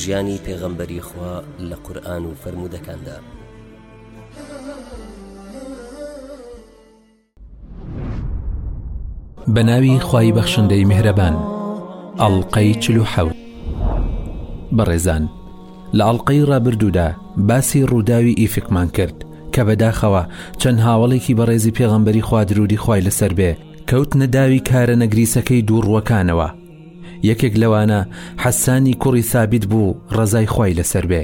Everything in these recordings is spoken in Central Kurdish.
ژیانی پێغەمبەری خوا لە قورئان و فەرموودەکاندا. بە ناوی خوای بەخشندەی میهرەبان ئەڵلقەی چل و حەوت بەڕێزان لە ئەڵلقەی ڕابردوودا باسی ڕووداوی ئیفکمان کرد کە بەداخەوە چەند هاوڵێکی بەڕێزی پێغەمبەری خوادرودی خوای لەسەر بێ کەوت نەداوی کارە نەگریسەکەی دووڕوەکانەوە یەکێک لەوانە حەسانی کوڕی سابیت بوو ڕەزای خی لەسەر بێ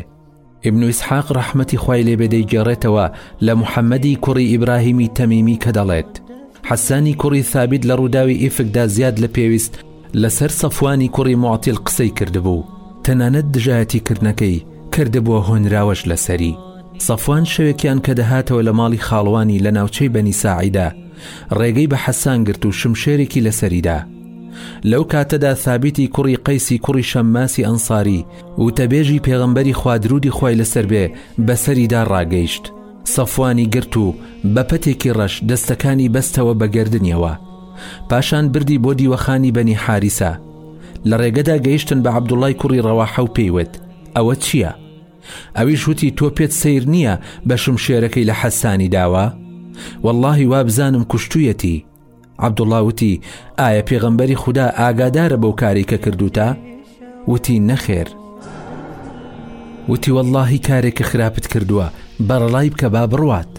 ابن ئیسحاق ڕەحمەتی خی لێبێ دەیگەڕێتەوە لە محەممەدی کوڕی ئیبراهیمی تەمیمی کە دەڵێت حەسانی کوڕی سابیت لە ڕووداوی ئیفکدا زیاد لە پێویست لەسەر سەفوانی کوڕی معتیل قسەی کردبوو تەنانەت دژایەتی کردنەکەی کردبووە هۆنراوەش لەسەری سەفوان شەوێکیان کە دەهاتەوە لە ماڵی خاڵوانی لە ناوچەی بەنی ساعیدا ڕێگەی بە حەسان گرت و شمشێرێکی لەسەریدا لەو کاتەدا ثابیتی کوڕی قەیسی کوڕی شەمماسی ئەنساری وتەبێژی پێغەمبەری خوا درودی خوای لەسەر بێ بەسەریدا ڕاگەیشت سەفوانی گرت و بە پەتێکی ڕەش دەستەکانی بەستەوە بە گردنیەوە پاشان بردی بۆ دیوەخانی بەنی حاریسە لە ڕێگەدا گەیشتن بە عەبدوڵای کوڕی ڕەواحە و پێیوت ئەوە چییە؟ ئەویش وتی تۆ پێت سیر نییە بە شمشێرەکەی لە حەسانی داوە؟ واللهی وابزانم کوشتویەتی عەبدوڵڵا وتی ئایا پێغەمبەری خوددا ئاگادارە بەو کاری کە کردوتە وتی نەخێر وتی واللهی کارێک کە خراپت کردووە بەڕەڵای بکە با بڕوات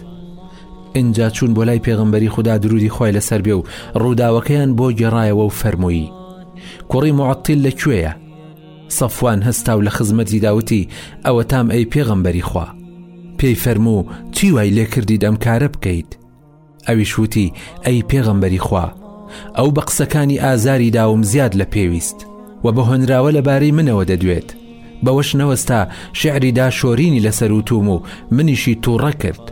اینجا چوون بۆ لای پێغمبەری خوددا درودی خۆی لەسەر بێ و ڕووداوەکەیان بۆ گێڕایەوە و فەرمووی کوڕی معتیل لەکوێیە سەفوان هەستا و لە خزمەتی داوتی ئەوە تام ئەی پێغەمبەری خوا پێی فەرموو چی وای لێکردیت ئەم کارە بکەیت ئەویش وتی ئەی پێغەمبەری خوا ئەو بە قسەکانی ئازاری داوم زیاد لە پێویست و بە هۆنراوە لەبارەی منەوە دەدوێت بەوەش نەوەستا شعری دا شۆرینی لەسەر وتوم و منیشی تووڕە کرد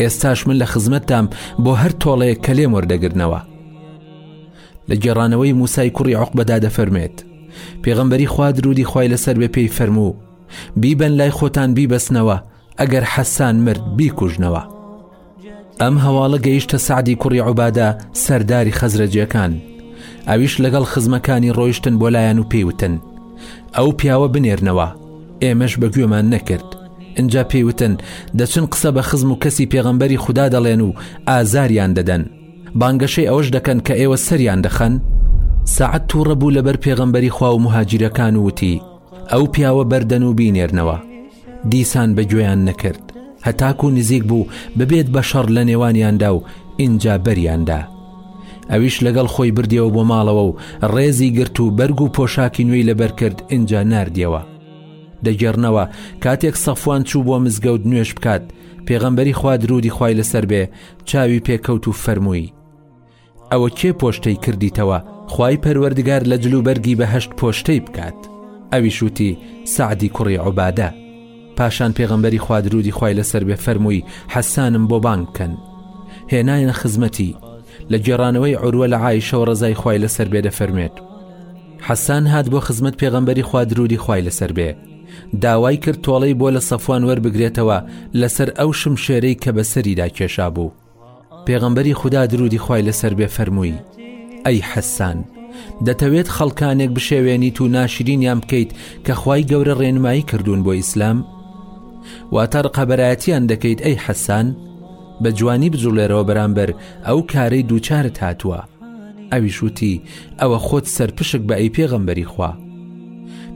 ئێستاش من لە خزمەتتام بۆ هەر تۆڵەیە کە لێم وەردەگرنەوە لە گێڕانەوەی موسای کوڕی عقبەدا دەفەرمێت پێغەمبەری خوا درودی خی لەسەر بێ پێی فەرموو بیبەن لای خۆتان بیبەسنەوە ئەگەر حەسان مرد بیکوژنەوە ئەم هەواڵە گەیشتە سعدی کوڕی عوبادە سەرداری خەزرەجیەکان ئەویش لەگەڵ خزمەکانی ڕۆیشتن بۆ لایەن و پێیوتن ئەو پیاوە بنێرنەوە ئێمەش بە گوێمان نەکرد اینجا پێیوتن دەچن قسە بە خزم و کەسی پێغەمبەری خوددا دەڵێن و ئازاریان دەدەن بانگەشەی ئەوەش دەکەن کە ئێوە سەریان دەخەن سعد تووڕە بوو لەبەر پێغەمبەری خوا و مهاجیرەکان وتی ئەو پیاوە بەردەن و بینێرنەوە دیسان بە گوێیان نەکرد هەتاکو و نزیک بوو ببێت بە شەڕ لە نێوانیاندا و ئینجا بەریاندا ئەویش لەگەڵ خۆی بردیەوە بۆ ماڵەوە و ڕێزی گرت و بەرگ و پۆشاکی نوێی لەبەر کرد ئینجا نردیەوە دەگەڕنەوە کاتێک سەفوان چوو بۆ مزگەوت نوێش بکات پێغەمبەری خوا درودی خوای لەسەر بێ چاوی پێکەوت و فەرمووی ئەوە کێ پۆشتەی کردیتەوە خوای پەروەردگار لە جلو بەرگی بەهشت پۆشتەی بکات ئەوی شووتی سعدی کوڕی عوبادە پاشان پێغەمبەری خوادرودی خی لەسەر بێ فەرمووی حەسانم بۆ بانگ بکەن هێنایە خزمەتی لە گێڕانەوەی عروە لە عیشەوە ڕزای خی لەسەر بێ دەفەرمێت حەسان هات بۆ خزمەت پێغەمبەری خوادرودی خی لەسەر بێ داوای کرد تۆڵەی بۆ لە سەفوان وەربگرێتەوە لەسەر ئەو شم شێرەی کە بەسەریدا کێشا بوو پێغەمبەری خودا درودی خوای لەسەر بێ فەرمووی ئەی حەسان دەتەوێت خەڵکانێک بشێوێنیت و ناشرینیان بکەیت کە خوای گەورە ڕێنمایی کردوون بۆ ئیسلام واتە ڕقەبەرایەتیان دەکەیت ئەی حەسان بە جوانی بجوڵێرەوە بەرامبەر ئەو کارەی دووچارت هاتووە ئەویش وتی ئەوە خۆت سەرپشک بە ئەی پێغەمبەری خوا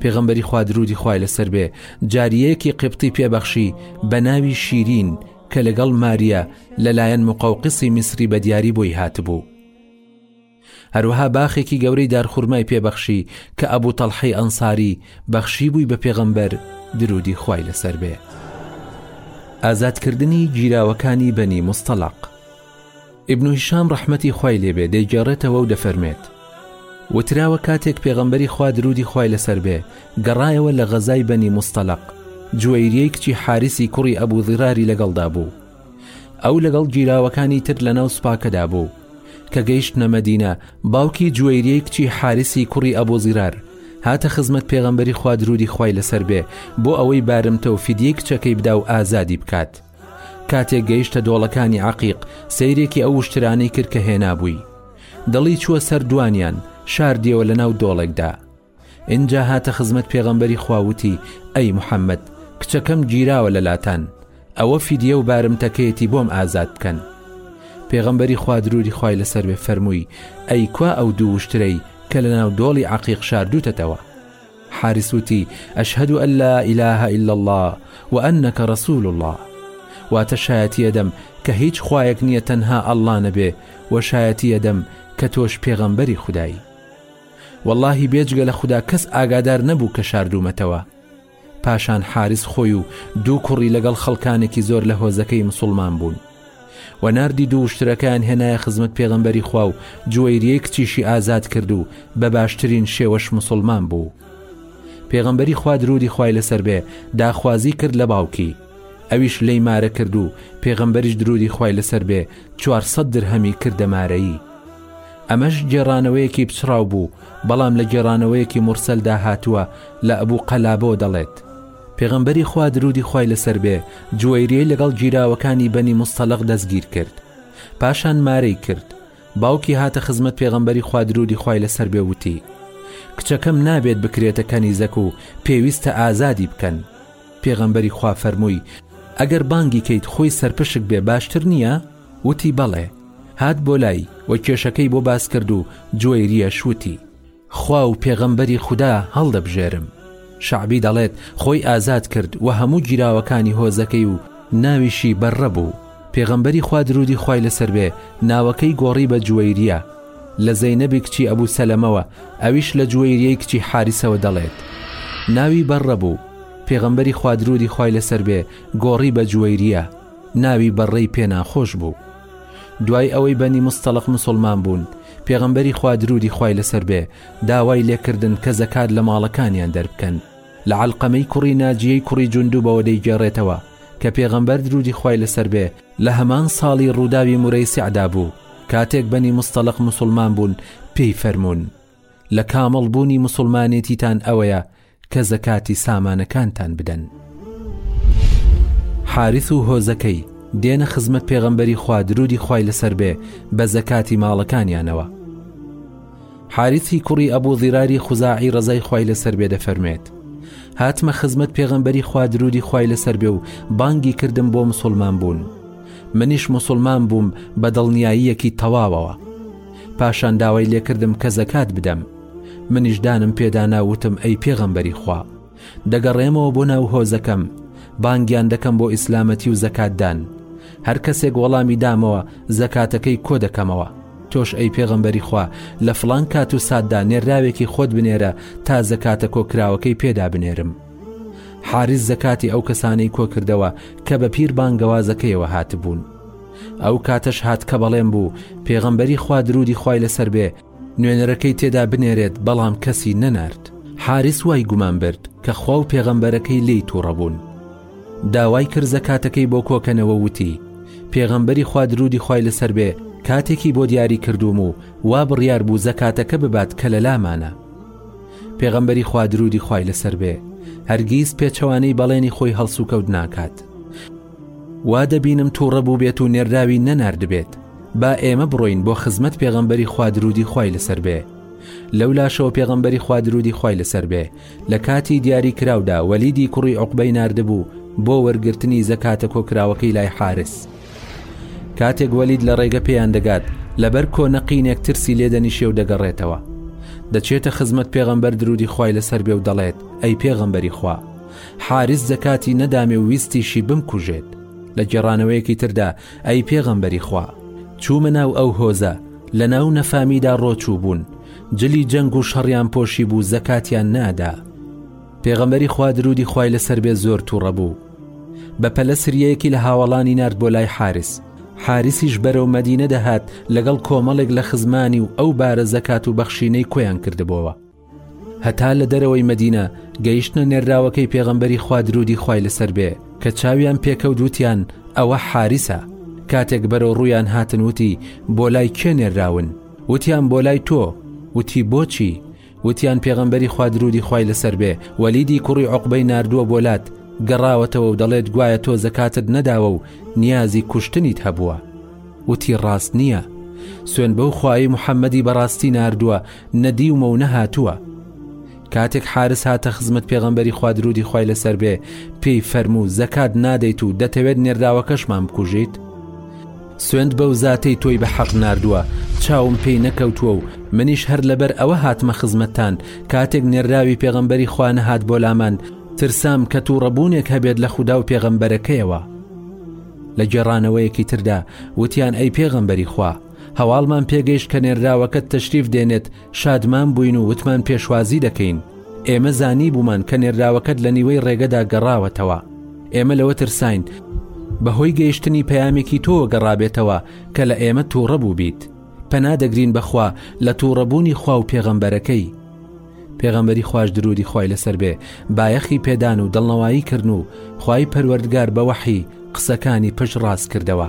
پێغەمبەری خوا درودی خوای لەسەر بێ جاریەکی قبتی پێبەخشی بە ناوی شیرین کە لەگەڵ ماریە لەلایەن مقەوقسی میسری بە دیاری بۆی هاتبوو هەروەها باخێکی گەورەی دارخورمای پێبەخشی کە ئەبوو تەڵحی ئەنساری بەخشی بووی بە پێغەمبەر درودی خوای لەسەر بێ ئازادکردنی گیراوەکانی بەنی مستەڵق ئیبن هیشام ڕەحمەتی خوای لێبێ دەیگێڕێتەوە و دەفەرمێت وتراوە کاتێک پێغەمبەری خوا درودی خوای لەسەر بێ گەڕایەوە لە غەزای بەنی مستەلق جوێریەی کچی حارسی کوڕی ئەبوو ضیراری لەگەڵدا بوو ئەو لەگەڵ گیراوەکانی تر لە ناو سوپاکەدا بوو کە گەیشت نەمەدینە باوکی جوێریەی کچی حارسی کوڕی ئەبوو زیرار هاتە خزمەت پێغەمبەری خوادرودی خوای لەسەر بێ بۆ ئەوەی بارمتە و فیدیەی کچەکەی بدا و ئازادی بکات کاتێک گەیشتە دۆڵەکانی عەقیق سەیرێکی ئەو وشترانەی کرد کە هێنابووی دڵی چووە سەر دوانیان شاردیەوە لە ناو دۆڵێکدا ئینجا هاتە خزمەت پێغەمبەری خواوتی ئەی محەممەد کچەکەم گیراوە لە لاتان ئەوە فیدە و بارمتەکەیەتی بۆم ئازاد بکەن پێغەمبەری خوادروری خی لەسەر بێ فەرمووی ئەیکوا ئەو دوو وشترەی کە لە ناو دۆڵی عقیق شاردوتەتەوە حارس وتی، اشهد ان لا اله الا اللە و انک رسول اللە، واتە شایەتی ئەدەم کە هیچ خوایەک نییە تەنها اللە نەبێ و شایەتی ئەدەم کە تۆش پێغەمبەری خودایی. وەڵڵاهی بێجگە لە خودا کەس ئاگادار نەبوو کە شاردوومەتەوە. پاشان حارس خۆی و دوو کوڕی لەگەڵ خەڵکانێکی زۆر لە هۆزەکەی مسوڵمان بوون. و ناردی دوو وشترەکەیان هێنایە خزمەت پێغەمبەری خوا و جوەیریەی کچیشی ئازاد کرد و بە باشترین شێوەش مسوڵمان بوو پێغەمبەری خوا درودی خوای لەسەر بێ داخوازی کرد لە باوکی ئەویش لێی مارە کرد و پێغەمبەریش درودی خوای لەسەر بێ 400 درهەمی کردە مارەیی ئەمەش گێڕانەوەیەکی پچڕاو بوو بەڵام لە گێڕانەوەیەکی مرسەلدا هاتووە لە ئەبوو قەلابەوە دەڵێت پێغەمبەری خوا درودی خوای لەسەر بێ جوەیریەی لەگەڵ گیراوەکانی بەنی موستەلەق دەستگیر کرد پاشان مارەی کرد باوکی هاتە خزمەت پێغەمبەری خوا درودی خوای لەسەر بێ وتی کچەکەم نابێت بکرێتە کەنیزەک و پێویستە ئازادی بکەن پێغەمبەری خوا فەرمووی ئەگەر بانگی کەیت خۆی سەرپشک بێ باشتر نییە وتی بەڵێ هات بۆ لای و کێشەکەی بۆ باس کرد و جوەیریە شووتی خوا و پێغەمبەری خودا هەڵدەبژێرم. شەعبی دەڵێت خۆی ئازاد کرد و هەموو گیراوەکانی هۆزەکەی و ناویشی بەرڕە بوو. پێغەمبەری خوا درودی خوای لەسەر بێ ناوەکەی گۆڕی بە جوەیریە لە زەینەبی کچی ئەبو سەلەمەوە ئەویش لە جوەیریەی کچی حاریسەوە دەڵێت ناوی بەرڕە بوو. پێغەمبەری خوا درودی خوای لەسەر بێ گۆڕی بە جوەیریە ناوی بەرڕەی پێ ناخۆش بوو. دوای ئەوەی بەنی موستەڵق موسوڵمان بوون، پێغەمبەری خوا درودی خوای لەسەر بێ داوای لێکردن کە زەکات لە ماڵەکانیان دەربکەن، لە عەلقەمەی کوڕی ناجیەی کوڕی جوندوبەوە دەیگێڕێتەوە کە پێغەمبەر درودی خوای لەسەر بێ لە هەمان ساڵی ڕووداوی مورەیسیعدا بوو کاتێک بەنی موستەڵق موسوڵمان بوون پێی فەرموون لە کامڵ بوونی موسوڵمانێتیتان ئەوەیە کە زەکاتی سامانەکانتان بدەن حارث و هۆزەکەی دێنە خزمەت پێغەمبەری خوا درودی خوای لەسەر بێ بە زەکاتی ماڵەکانیانەوە حارثی کوڕی ئەبوو ذیراری خوزاعی ڕزای خوای لەسەر بێ دەفەرمێت هاتمە خزمەت پێغەمبەری خوا درودی خوای لەسەر بێ و بانگی کردم بۆ مسلمان بوون منیش مسلمان بووم بە دڵنیاییەکی تەواوەوە پاشان داوای لێکردم کە زەکات بدەم منیش دانم پێدانا وتم ئەی پێغەمبەری خوا دەگەڕێمەوە بۆ ناو هۆزەکەم بانگیان دەکەم بۆ ئیسلامەتی و زەکاتدان هەر کەسێک وەڵامی دامەوە زەکاتەکەی کۆ دەکەمەوە تۆش ئەی پێغەمبەری خوا لە فلان کات و ساددا نێرااوێکی خۆت بنێرە تا زەکاتە کۆکراوەکەی پێدا بنێرم حارز زەکاتی ئەو کەسانەی کۆکردەوە کە بە پیر بانگەوازەکەیەوە هاتبوون ئەو کاتەش هات کە بەڵێن بوو پێغەمبەری خوا درودی خی لەسەر بێ نوێنەرەکەی تێدا بنێرێت بەڵام کەسی نەنارد حارس وای گومان برد کە خوا و پێغەمبەرەکەی لی تووڕەبوون داوای کرد زەکاتەکەی بۆ کۆکەنەوە وتی پێغەمبەری خوا درودی خی لەسەر بێ کاتێکی بۆ دیاری کردووم و وا بڕیار بوو زەکاتەکە ببات کە لە لامانە پێغەمبەری خوا درودی خی لەسەر بێ هەرگیز پێچەوانەی بەڵێنی خۆی هەڵسوکەوت ناکات وا دەبینم تووڕە بووبێت و نێرراوی نەناردبێت با ئێمە بڕۆین بۆ خزمەت پێغەمبەری خوا درودی خوای لەسەر بێ لەو لاشەوە پێغەمبەری خوا درودی خوای لەسەر بێ لە کاتی دیاری کراودا وەلیدی کوڕی عقبەی نردبوو بۆ وەرگرتنی زەکاتە کۆکراوەکەی لای حارس کاتێک وەلید لە ڕێگە پێیان دەگات لەبەر کۆنەقینێک ترسی لێدەنیشێ و دەگەڕێتەوە دەچێتە خزمەت پێغەمبەر درودی خوای لەسەر بێ و دەڵێت ئەی پێغەمبەری خوا حاریس زەکاتی نەدامێ و ویستیشی بمکوژێت. لە گێڕانەوەیەکی تردا، ئەی پێغەمبەری خوا! چوومە ناو ئەو هۆزە، لە ناو نەفامیدا ڕۆ چووبوون، جلی جەنگ و شەڕیان پۆشی بوو زەکاتیان نادا. پێغەمبەری خوا دروودی خوای لە سەر بێ زۆر تووڕە بوو. بە پەلە سریەیەکی لە هاوەڵانی نارد بۆ لای حاریس. حاریسیش بەرەو مەدینە دەهات لەگەڵ کۆمەڵێک لە خزمانی و ئەو بارە زەکات و بەخشینەی کۆیان کردبۆوە. هەتا لە دەرەوەی مەدینە گەیشتنە نێرراوەکەی پێغەمبەری خوا درودی خوای لەسەر بێ کە چاویان پێکەوت وتیان ئەوە حارسە کاتێک بەرەو ڕویان هاتن وتی بۆ لای کێ نێراون وتیان بۆ لای تۆ وتی بۆچی وتیان پێغەمبەری خوا درودی خوای لەسەر بێ وەلیدی کوڕی عقبەی نردووە بۆلات گەڕاوەتەوە و دەڵێت گوایە تۆ زەکاتت نەداوە و نیازی کوشتنیت هەبووە وتی ڕاست نییە سوێن بەو خوای محەممەدی بەڕاستی نردووە نەدیومە و نەهاتووە. کاتێک حارس هاتە خزمەت پێغەمبەری خوا درودی خوای لەسەر بێ پێی فەرموو زەکات نادەیت و دەتەوێت نێرداوەکەشمان بکوژیت سوێند بەو زاتەی تۆی بە حەق نردووە چاوم پێی نەکەوتووە و منیش هەر لەبەر ئەوە هاتمە خزمەتتان کاتێک نێراوی پێغەمبەری خوا نەهات بۆ لامان ترسام کە تووڕەبوونێک هەبێت لە خودا و پێغەمبەرەکەیەوە لە گێڕانەوەیەکی تردا وتیان ئەی پێغەمبەری خوا هەواڵمان پێگەیشت کە نێردراوەکەت تەشریف دێنێت، شادمان بووین و وتمان پێشوازی دەکەین. ئێمە زانیبوومان کە نێردراوەکەت لە نیوەی ڕێگەدا گەڕاوەتەوە. ئێمە لەوە ترساین بەهۆی گەیشتنی پەیامێکی تۆوە گەڕابێتەوە کە لە ئێمە تووڕە بووبیت. پەنا دەگرین بە خوا لە تووڕەبوونی خوا و پێغەمبەرەکەی. پێغەمبەری خواش درودی خوای لەسەر بێ بایەخی پێدان و دڵنەوایی کردن و خوای پەروەردگار بە وەحی قسەکانی پشتڕاست کردەوە.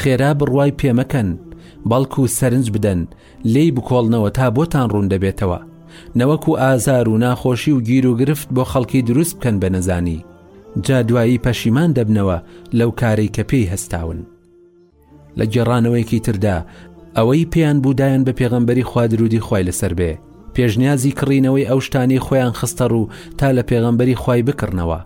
خێرا بڕوای پێ مەکەن، بەڵکو سەرنج بدەن، لێی بکۆڵنەوە تا بۆتان ڕوون دەبێتەوە، نەوەکو ئازار و ناخۆشی و گیروگرفت بۆ خەڵکی دروست بکەن بە نەزانی، جا دوایی پەشیمان دەبنەوە لەو کارەی کە پێی هەستاون. لە گێڕانەوەیەکی تردا ئەوەی پێیان بوو دایان بە پێغەمبەری خوا درودی خوای لەسەر بێ، پێشنیازی کڕینەوەی ئەو شتانەی خۆیان خستە ڕوو تا لە پێغەمبەری خوای بکڕنەوە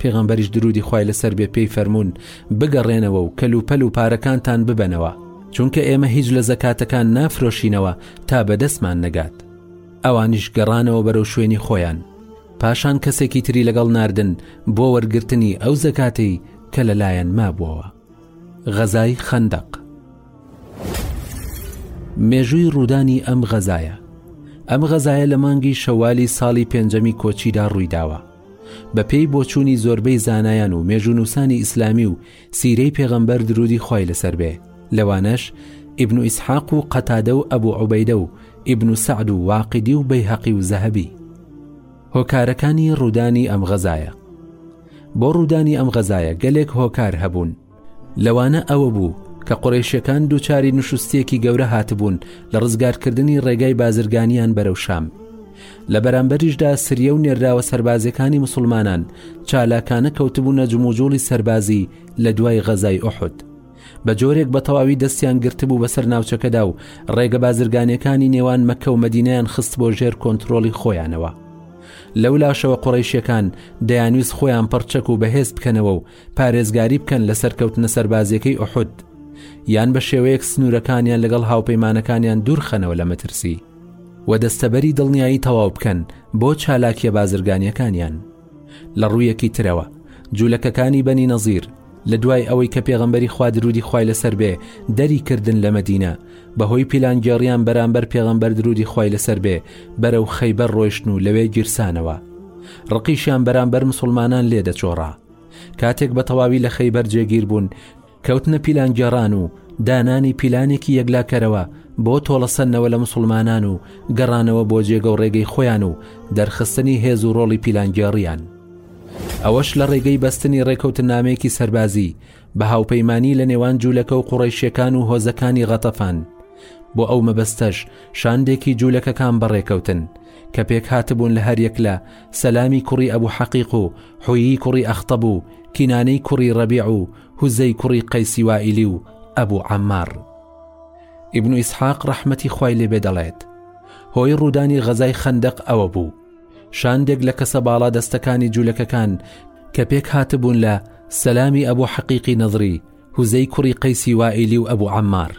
پێغەمبەریش درودی خوای لەسەر بێ پێی فەرمونون بگەڕێنەوە و کەلوپەل و پارەکانتان ببەنەوە چونکە ئێمە هیچ لە زەکاتەکان نافرۆشینەوە تا بەدەستمان نەگات ئەوانیش گەڕانەوە بەرەو شوێنی خۆیان پاشان کەسێکی تری لەگەڵ ناردن بۆ وەرگرتنی ئەو زەکاتەی کە لەلایەن مابووەوە غەزای خەندەق مێژووی ڕوودانی ئەم غەزایە ئەم غەزایە لە مانگی شەوالی ساڵی پێنجەمی کۆچیدا ڕوویداوە بە پێی بۆچوونی زۆربەی زانایان و مێژوونووسانی ئیسلامی و سیرەی پێغەمبەر درودی خی لەسەر بێ لەوانەش ئیبن و ئیسحاق و قەتادە و ئەبوو عوبەیدە و ئیبن و سعد و واقیدی و بەیهەقی و زەهبی هۆکارەکانی ڕوودانی ئەم غەزایە بۆ ڕوودانی ئەم غەزایە گەلێک هۆکار هەبوون، لەوانە ئەوە بوو کە قوڕەیشەکان دووچاری نوشوستیەکی گەورە هاتبوون لە ڕزگارکردنی ڕێگای بازرگانیان بەرەو شام، لە بەرامبەریشدا سریە و نێرراوە سەربازیەکانی مسوڵمانان چالاکانە کەوتبوونە جموجوڵی سەربازی لە دوای غەزای ئوحود. بە جۆرێک بە تەواوی دەستیان گرتبوو بەسەر ناوچەکەدا و ڕێگە بازرگانیەکانی نێوان مەکە و مەدینیان خست بۆ ژێر کۆنتترۆلی خۆیانەوە لەو لاشەوە قڕیشەکان دەیانویست خۆیان پڕچەک و بەهێز بکەنەوە و پارێزگاری بکەن لە سەرکەوتنە سەربازیەکەی ئۆحود یان بە شێوەیەک سنوورەکانیان لەگەڵ هاوپەیمانەکانیان دوورخەنەوە لە مەترسی و دەستەبەری دڵنیایی تەواو بکەن بۆ چالاکیە بازرگانیەکانیان. لە ڕوویەکی ترەوە جولەکەکانی بەنی نەزیر لە دوای ئەوەی کە پێغەمبەری خوا درودی خوای لەسەر بێ دەری کردن لە مەدینە بەهۆی پیلانگێڕیان بەرامبەر پێغەمبەر درودی خوای لەسەر بێ بەرەو خەیبەر ڕۆیشتن و لەوێ گیرسانەوە ڕقیشیان بەرامبەر مسلمانان لێ دەچۆڕا کاتێک بە تەواوی لە خەیبەر جێگیر بوون کەوتنە پیلانگێڕان و دانانی پیلانێکی یەکلاکەرەوە بۆ تۆڵەسەندنەوە لە مسوڵمانان و گەڕانەوە بۆ جێگە و ڕێگەی خۆیان و دەرخستنی هێز و ڕۆڵی پیلانگێڕیان ئەوەش لە ڕێگەی بەستنی ڕێکەوتنامەیەکی سەربازی بە هاوپەیمانی لە نێوان جوولەکە و قوڕیشەکان و هۆزەکانی غەتەفان بۆ ئەو مەبەستەش شاندێکی جوولەکەکان بەڕێکەوتن کە پێک هاتبوون لە هەریەک لە سەلامی کوڕی ئەبوو حەقیق و حویی کوڕی ئەختەبوو کینانەی کوڕی ڕەبیع و هوزەی کوڕی قەیسی وائیلی و ئەبو عەممار. ئیبن ئیسحاق ڕەحمەتی خوای لێ بێ دەڵێت، هۆی ڕوودانی غەزای خەندەق ئەوە بوو، شاندێک لە کەسە باڵا دەستەکانی جولەکەکان کە پێک هاتبوون لە، سەلامی ئەبو حەقیقی نەضری، هوزەی کوڕی قەیسی وائیلی و ئەبو عەممار،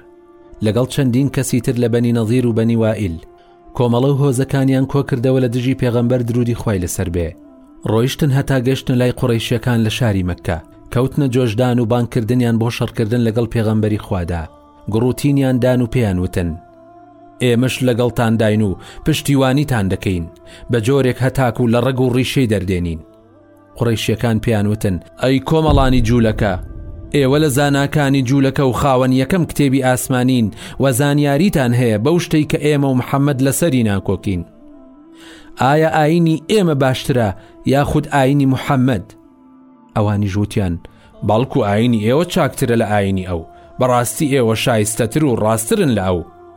لەگەڵ چەندین کەسی تر لە بەنی نەضیر و بەنی وائیل، کۆمەڵە و هۆزەکانیان کۆ کردەوە لە دژی پێغەمبەر درودی خوای لەسەر بێ ڕۆیشتن هەتا گەشتن لای قوڕیشیەکان لە شاری مەکە کەوتنە جۆشدان و بانکردنیان بۆ شەڕکردن لەگەڵ پێغەمبەری خوادا گڕوتینیان دان و پێیان وتن ئێمەش لەگەڵتانداین و پشتیوانیتان دەکەین بە جۆرێک هەتاکو لە ڕەگ و ڕیشەی دەردێنین قوڕەیشیەکان پێیان وتن، ئەی کۆمەڵانی جوولەکە، ئێوە لە زاناکانی جوولەکە و خاوەن یەکەم کتێبی ئاسمانین و زانیاریتان هەیە بەو شتەی کە ئێمە و محەممەد لەسەری ناکۆکین. ئایا ئاینی ئێمە باشترە یاخود ئاینی محەممەد؟ ئەوانیش وتیان، بەڵکو ئاینی ئێوە چاکترە لە ئاینی ئەو، بەڕاستی ئێوە شایستەتر و ڕاستترن لە ئەو.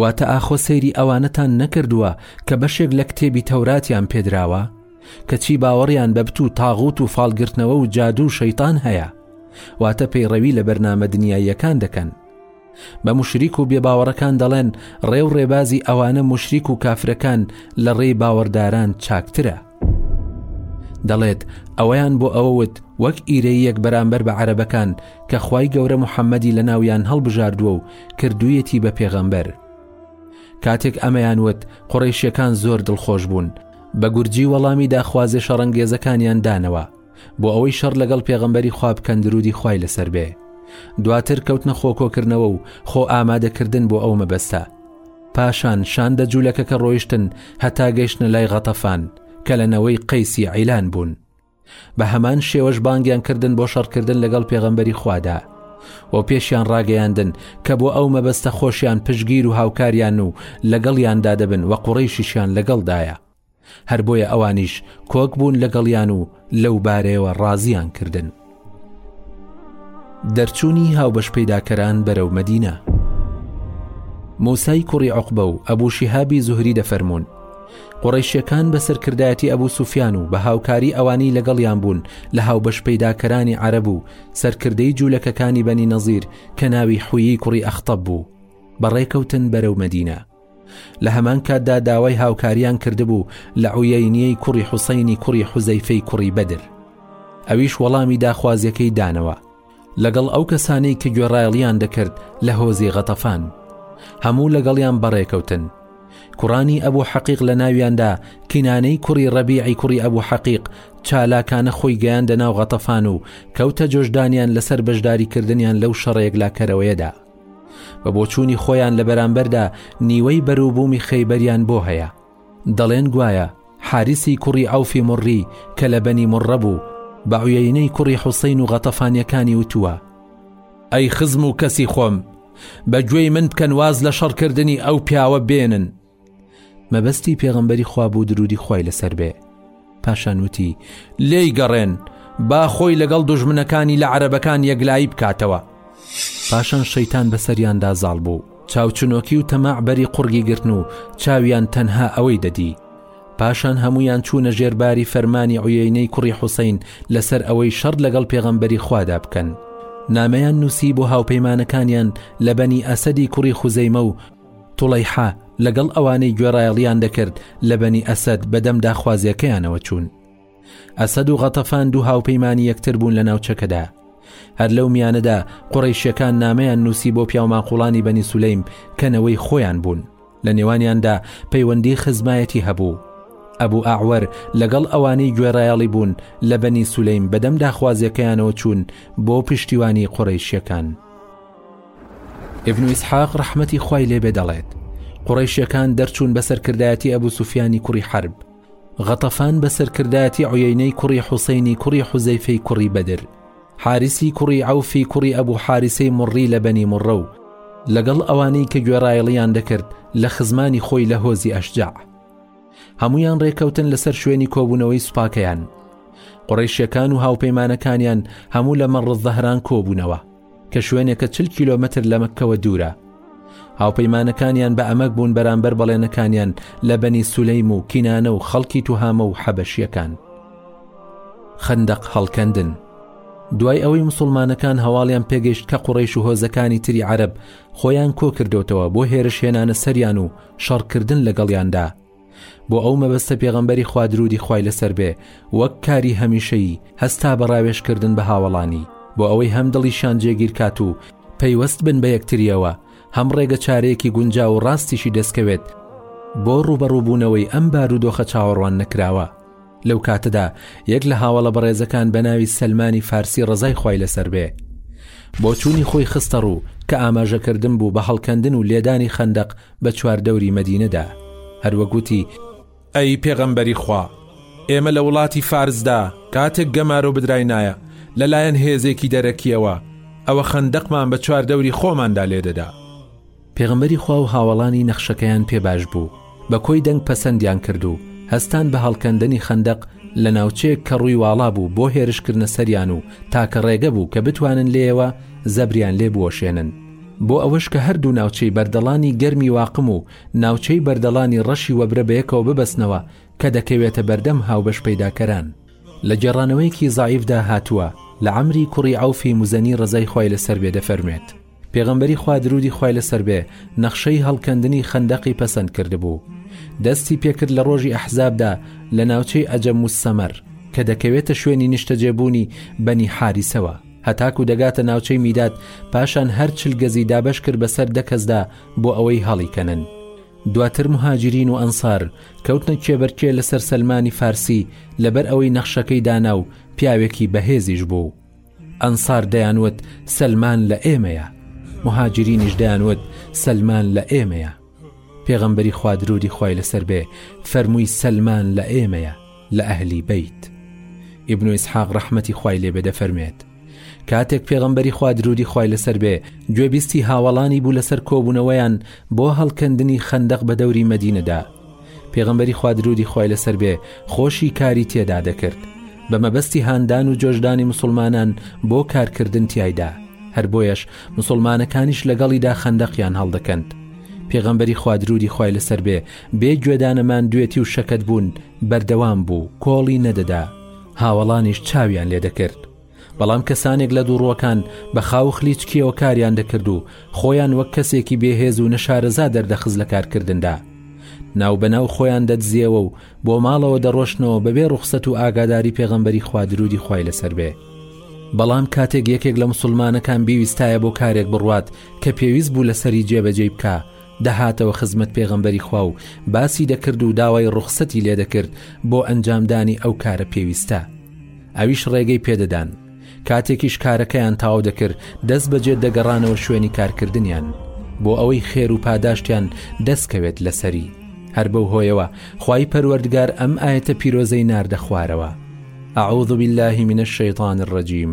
واتە ئاخۆ سەیری ئەوانەتان نەکردووە کە بەشێک لە کتێبی تەوراتیان پێدراوە کەچی باوەڕیان بەبت و تاغوت و فالگرتنەوە و جادو و شەیتان هەیە واتە پەیڕەوی لە بەرنامە دنیاییەکان دەکەن بە مشریک و بێ باوەڕەکان دەڵێن ڕێ و ڕێبازی ئەوانە مشریک و کافرەکان لە ڕێی باوەڕداران چاکترە دەڵێت ئەوەیان بۆ ئەوە وت وەک ئیرەییەک بەرامبەر بە عەرەبەکان کە خی گەورە محەممەدی لە ناویان هەڵبژاردووە و کردوویەتی بە پێغەمبەر کاتێک ئەمەیان وت قڕیشەکان زۆر دڵخۆش بوون بە گورجی وەڵامی داخوازێ شەڕەنگێزەکانیان دانەوە بۆ ئەوەی شەڕ لەگەڵ پێغەمبەری خوا بکەن درودی خوای لەسەر بێ دواتر کەوتنە خۆکۆکردنەوە و خۆ ئامادەکردن بۆ ئەو مەبەستە پاشان شاندە جوولەکەکە ڕۆیشتن هەتا گەشتنە لای غەتەفان کە لە نەوەی قەیسی عیلان بوون بە هەمان شێوەش بانگیان کردن بۆ شەڕکردن لەگەڵ پێغەمبەری خوادا و پێشیان ڕاگەیاندن کە بۆ ئەو مەبەستە خۆشیان پشگیر و هاوکاریان و لەگەڵیاندا دەبن و قوڕیشیشیان لەگەڵدایە هەر بۆیە ئەوانیش کۆک بوون لەگەڵیان و لەو بارەیەوە ڕازیان کردن دەرچوونی هاوبەش پیداکەران بەرەو مەدینە موسای کوڕی عقبە و ئەبوو شیهابی زوهری دەفەرمونون قڕیشەکان بە سەرکردایەتی ئەبوو سوفیان و بە هاوکاری ئەوانی لەگەڵیان بوون لە هاوبەش پیداکەرانی عرب و سەرکردەی جوولەکەکانی بەنی نەزیر کە ناوی حویی کوڕی ئەختە بوو بەڕێکەوتن بەرەو مەدینە لە هەمان کاتدا داوای هاوکاریان کردبوو لە عویەینیەی کوڕی حوسینی کوڕی حوزەیفەی کوڕی بەدر ئەویش وەڵامی داخوازیەکەی دانەوە لەگەڵ ئەو کەسانەی کە گوێڕایەڵیان دەکرد لە هۆزی غەتەفان هەموو لەگەڵیان بەڕێکەوتن کوڕانی ئەبوو حەقیق لە ناویاندا کینانەی کوڕی ڕەبیعی کوڕی ئەبوو حەقیق چالاکانە خۆی گەیاندە ناو غەتەفان و کەوتە جۆشدانیان لەسەر بەشداریکردنیان لەو شەڕێک لاکەرەوەیەدا بە بۆچوونی خۆیان لە بەرامبەردا نیوەی بەروبوومی خەیبەریان بۆ هەیە دەڵێن گوایە حارسی کوڕی عوفی مڕی کە لە بەنی مڕە بوو بە عویینەی کوڕی حوسین و غەتەفانیەکانی وتووە ئەی خزم و کەسی خۆم بە گوێی من بکەن واز لە شەڕکردنی ئەو پیاوە بێنن مەبەستی پێغەمبەری خوا بوو درودی خوای لەسەر بێ پاشان وتی لێی گەڕێن با خۆی لەگەڵ دژمنەکانی لە عەرەبەکان یەکلایی بکاتەوە پاشان شەیتان بەسەریاندا زاڵ بوو چاوچنۆکی و تەماع بەری قوڕگی گرتن و چاویان تەنها ئەوەی دەدی پاشان هەمویان چوونە ژێرباری فەرمانی عویینەی کوڕی حوسین لەسەر ئەوەی شەڕ لەگەڵ پێغەمبەری خوادا بکەن نامەیان نووسی بۆ هاوپەیمانەکانیان لە بەنی ئەسەدی کوڕی خوزەیمە و طوڵەیحە لەگەڵ ئەوانەی گوێڕایەڵیان دەکرد لە بەنی ئەسەد بەدەم داخوازیەکەیانەوە چوون ئەسەد و غەتەفان دوو هاوپەیمانی یەکتر بوون لە ناوچەکەدا هەر لەو میانەدا قڕیشەکان نامەیان نووسی بۆ پیاوماقۆڵانی بەنی سولەیم کەنەوەی خۆیان بوون لە نێوانیاندا پەیوەندی خزمایەتی هەبوو ئەبوو ئاوەر لەگەڵ ئەوانەی گوێڕایەڵی بوون لە بەنی سولەیم بەدەم داخوازیەکەیانەوە چوون بۆ پشتیوانی قڕیشیەکان. ابن اسحاق رحمەتی خوای لێبێ دەڵێت قڕیشەکان دەرچوون بە سەرکردایەتی ئەبوو سوفیانی کوڕی حرب غەتەفان بە سەرکردایەتی عوینەی کوڕی حوسینی کوڕی حوزەیفەی کوڕی بەدر حارسی کوڕی ئەوفی کوڕی ئەبوو حارسەی مڕی لە بەنی مڕە و لەگەڵ ئەوانەی کە گوێڕایڵیان دەکرد لە خزمانی خۆی لە هۆزی ئەشجاع هەمویان ڕێکەوتن لەسەر شوێنی کۆبوونەوەی سوپاکەیان قڕیشەکان و هاوپەیمانەکانیان هەموو لە مەڕ ڕزدەهران کۆبوونەوە کە شوێنێکە چل کیلۆمەتر لە مەککەوە دوورە هاوپەیمانەکانیان بە ئەمەک بوون بەرامبەر بەڵێنەکانیان لە بەنی سولەیم و کینانە و خەڵکی توهامە و حەبەشیەکان خندق هەڵکەندن دوای ئەوەی مسلمانەکان هەواڵیان پێگەیشت کە قوڕیش و هۆزەکانی تری عرب خۆیان کۆکردوتەوە بۆ هێرش هێنانە سەریان و شەڕکردن لەگەڵیاندا بۆ ئەو مەبەستە پێغەمبەری خوا درودی خوای لەسەر بێ وەک کاری هەمیشەیی هەستا بە ڕاوێژ کردن بە هاوەڵانی بۆ ئەوەی هەم دڵیشان جێگیر کات و پەیوەست بن بە یەکتریەوە هەم ڕێگە چارەیەکی گونجاو و ڕاستیشی دەستکەوێت بۆ ڕوبەڕوبوونەوەی ئەم بارودۆخە چاوەڕوان نەکراوە لەو کاتەدا یەک لە هاوەڵە بەڕێزەکان بە ناوی سەلمانی فارسی ڕزای خی لەسەر بێ بۆ چووی خۆی خستە ڕوو کە ئاماژەکردن بوو بە هەڵکەندن و لێدانی خەندەق بە چواردەوری مەدینەدا هەروەگوتی ئەی پێغەمبەری خوا ئێمە لە وڵاتی فارسدا کاتێک گەمارۆ بدراینایە لەلایەن هێزێکی دەرەکیەوە ئەوە خەندەقمان بە چواردەوری خۆماندا لێدەدا. پێغەمبەری خوا و هاوەڵانی نەخشەکەیان پێ باش بوو بە کۆی دەنگ پەسەندیان کرد و هەستان بە هەڵکەندنی خەندەق لە ناوچەیەک کە ڕووی واڵا بوو بۆ هێرشکردنە سەریان و تاکە ڕێگە بوو کە بتوانن لێیەوە زەبریان لێ بوەشێنن بۆ ئەوەش کە هەردوو ناوچەی بەردەڵانی گەرمی واقم و ناوچەی بەردەڵانی ڕەشی وەبرە بەیەکەوە ببەستنەوە کە دەکەوێتە بەردەم هاوبەش پەیداکەران لە گێڕانەوەیەکی زەعیفدا هاتووە لە عەمری کوڕی عەوفی موزەنی ڕەزای خوای لەسەر بێ دەفەرموێت پێغەمبەری خوا درودی خوای لەسەر بێ نەخشەی هەڵکەندنی خەندەقی پەسەند کردبوو دەستی پێکرد لە ڕۆژی ئەحزابدا لە ناوچەی ئەجەم و سەمەر کە دەکەوێتە شوێنی نیشتەجێبوونی بەنی حاریسەوە هەتاکو دەگاتە ناوچەی میداد پاشان هەر چل گەزی دابەش کرد بەسەر دە کەسدا بۆ ئەوەی هەڵیکەنن دواتر مهاجرین و ئەنسار کەوتنە کێبەرکێ لەسەر سەلمانی فارسی لەبەر ئەوەی نەخشەکەی دانا و پیاوێکی بەهێزیش بوو ئەنسار دەیانوت سەلمان لە ئێمەیە مهاجرینیش دەیانوت سەلمان لە ئێمەیە پێغەمبەری خوادرودی خی لەسەر بێ فەرمووی سەلمان لە ئێمەیە لە ئەهلی بیت ئیبن و ئسحاق ڕەحمەتی خی لێ بەدە فەرمێت کاتێک پێغەمبەری خوادرودی خی لەسەر بێ گوێبیستی هاوڵانی بوو لەسەر کۆبوونەوەیان بۆ هەڵکەندنی خەندەق بە دەوری مەدینەدا پێغەمبەری خوا درودی خوای لەسەر بێ خۆشی کاری تێدا دەکرد بە مەبەستی هاندان و جۆشدانی مسوڵمانان بۆ کارکردن تیایدا هەر بۆیەش مسوڵمانەکانیش لەگەڵیدا خەندەقیان هەڵدەکەند پێغەمبەری خوا درودی خوای لەسەر بێ بێ گوێدانە ماندوێتی و شەکەت بوون بەردەوام بوو کۆڵی نەدەدا هاوەڵانیش چاویان لێ دەکرد بەڵام کەسانێک لە دووڕووەکان بە خاو و خلیچکییەوە کاریان دەکرد و خۆیان وەک کەسێکی بێهێز و نەشارەزا دەردەخست لە کارکردندا. ناوبەناو خۆیان دەدزییەوە و بۆ ماڵەوە دەڕۆشتنەوە بەبێ ڕوخسەت و ئاگاداری پێغەمبەری خوا دروودی خوای لەسەر بێ. بەڵام کاتێک یەکێک لە موسوڵمانەکان بیویستایە بۆ کارێک بڕوات کە پێویست بوو لەسەری جێبەجێی بکا، دەهاتەوە خزمەت پێغەمبەری خوا و باسی دەکرد و داوای ڕوخسەتی لێ دەکرد بۆ ئەنجامدانی ئەو کارە پێویستە. ئەویش ڕێگەی پێدەدان کاتێکیش کارەکەیان تاو دەکرد دەست بەجێ دەگەڕانەوە شوێنی کارکردنیان بۆ ئەوەی خێر و پاداشتیان دەستکەوێت لەسەری هەر بەو هۆیەوە خی پەروەردگار ئەم ئاەتە پیرۆزەی ناردە خوارەوە ئەعوذ بالله من الشیطان الرجیم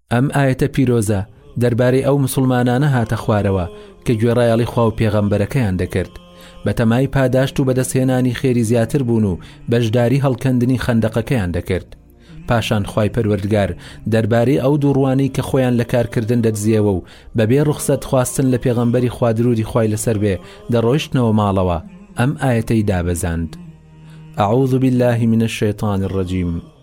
ئەم ئایەتە پیرۆزە دەربارەی ئەو مسلمانانە هاتە خوارەوە کە گوێڕایەڵی خوا و پێغەمبەرەکەیان دەکرد بەتەمای پاداشت و بەدەستهێنانی خێری زیاتر بوون و بەشداری هەڵکەندنی خەندەقەکەیان دەکرد پاشان خی پەروەردگار دەربارەی ئەو دووڕوانی کە خۆیان لە کارکردن دەدزیەوە و بەبێ ڕوخسەت خواستن لە پێغەمبەری خوادرودی خی لەسەر بێ دەڕۆیشتنەوە ماڵەوە ئەم ئاەتەی دابەزاند. أعوذ بالله من الشيطان الرجيم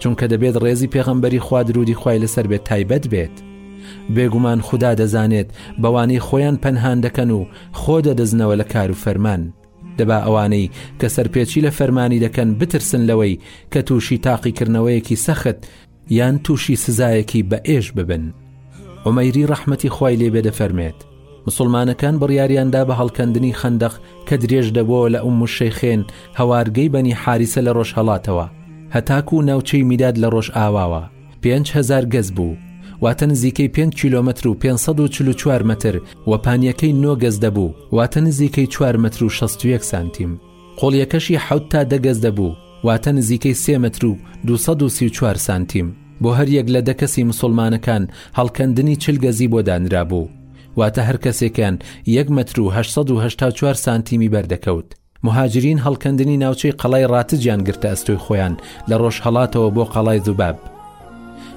چونکە دەبێت ڕێزی پێغەمبەری خوا درودی خوای لەسەر بێت تایبەت بێت بێگومان خوددا دەزانێت بەوانەی خۆیان پەنهان دەکەن و خۆ دەدەزنەوە لە کار و فەرمان دەبا ئەوانەی کە سەرپێچی لە فەرمانی دەکەن بترسن لەوەی کە تووشی تاقیکردنەوەیەکی سەخت یان تووشی سزایەکی بە ئێش ببن ئۆمەیری ڕەحمەتی خوای لێبێ دەفەرمێت موسڵمانەکان بڕیاریان دا بە هەڵکەندنی خەندەق کە درێژ دەبۆوە لە ئوم الشیخێن هەوارگەی بەنی حاریسە لە ڕۆژهەڵاتەوە هەتاکوو ناوچەی میداد لە ڕۆژئاواوە پێنج هەزار گەز بوو واتە نزیکەی پێنج کیلۆمەتر و پێنج سەد و چل و چوار مەتر و پانییەکەی نۆ گەز دەبوو واتە نزیکەی چوار مەتر و شەست و یەک سانتیم قۆڵیەکەشی حەوت تا دە گەز دەبوو، واتە نزیکەی سێ مەتر و دوو سەد و سی و چوار سانتیم. بۆ هەر یەک لە دە کەسی موسوڵمانەکان هەڵکەندنی چل گەزی بۆ دانرابوو، واتە هەر کەسێکیان یەک مەتر و هەشت سەد و هەشتا و چوار سانتیمی بەر دەکەوت. موهاجرین هەڵکەندنی ناوچەی قەڵای ڕاتجیان گرتە ئەستۆی خۆیان لە ڕۆژهەڵاتەوە بۆ قەڵای ذوباب.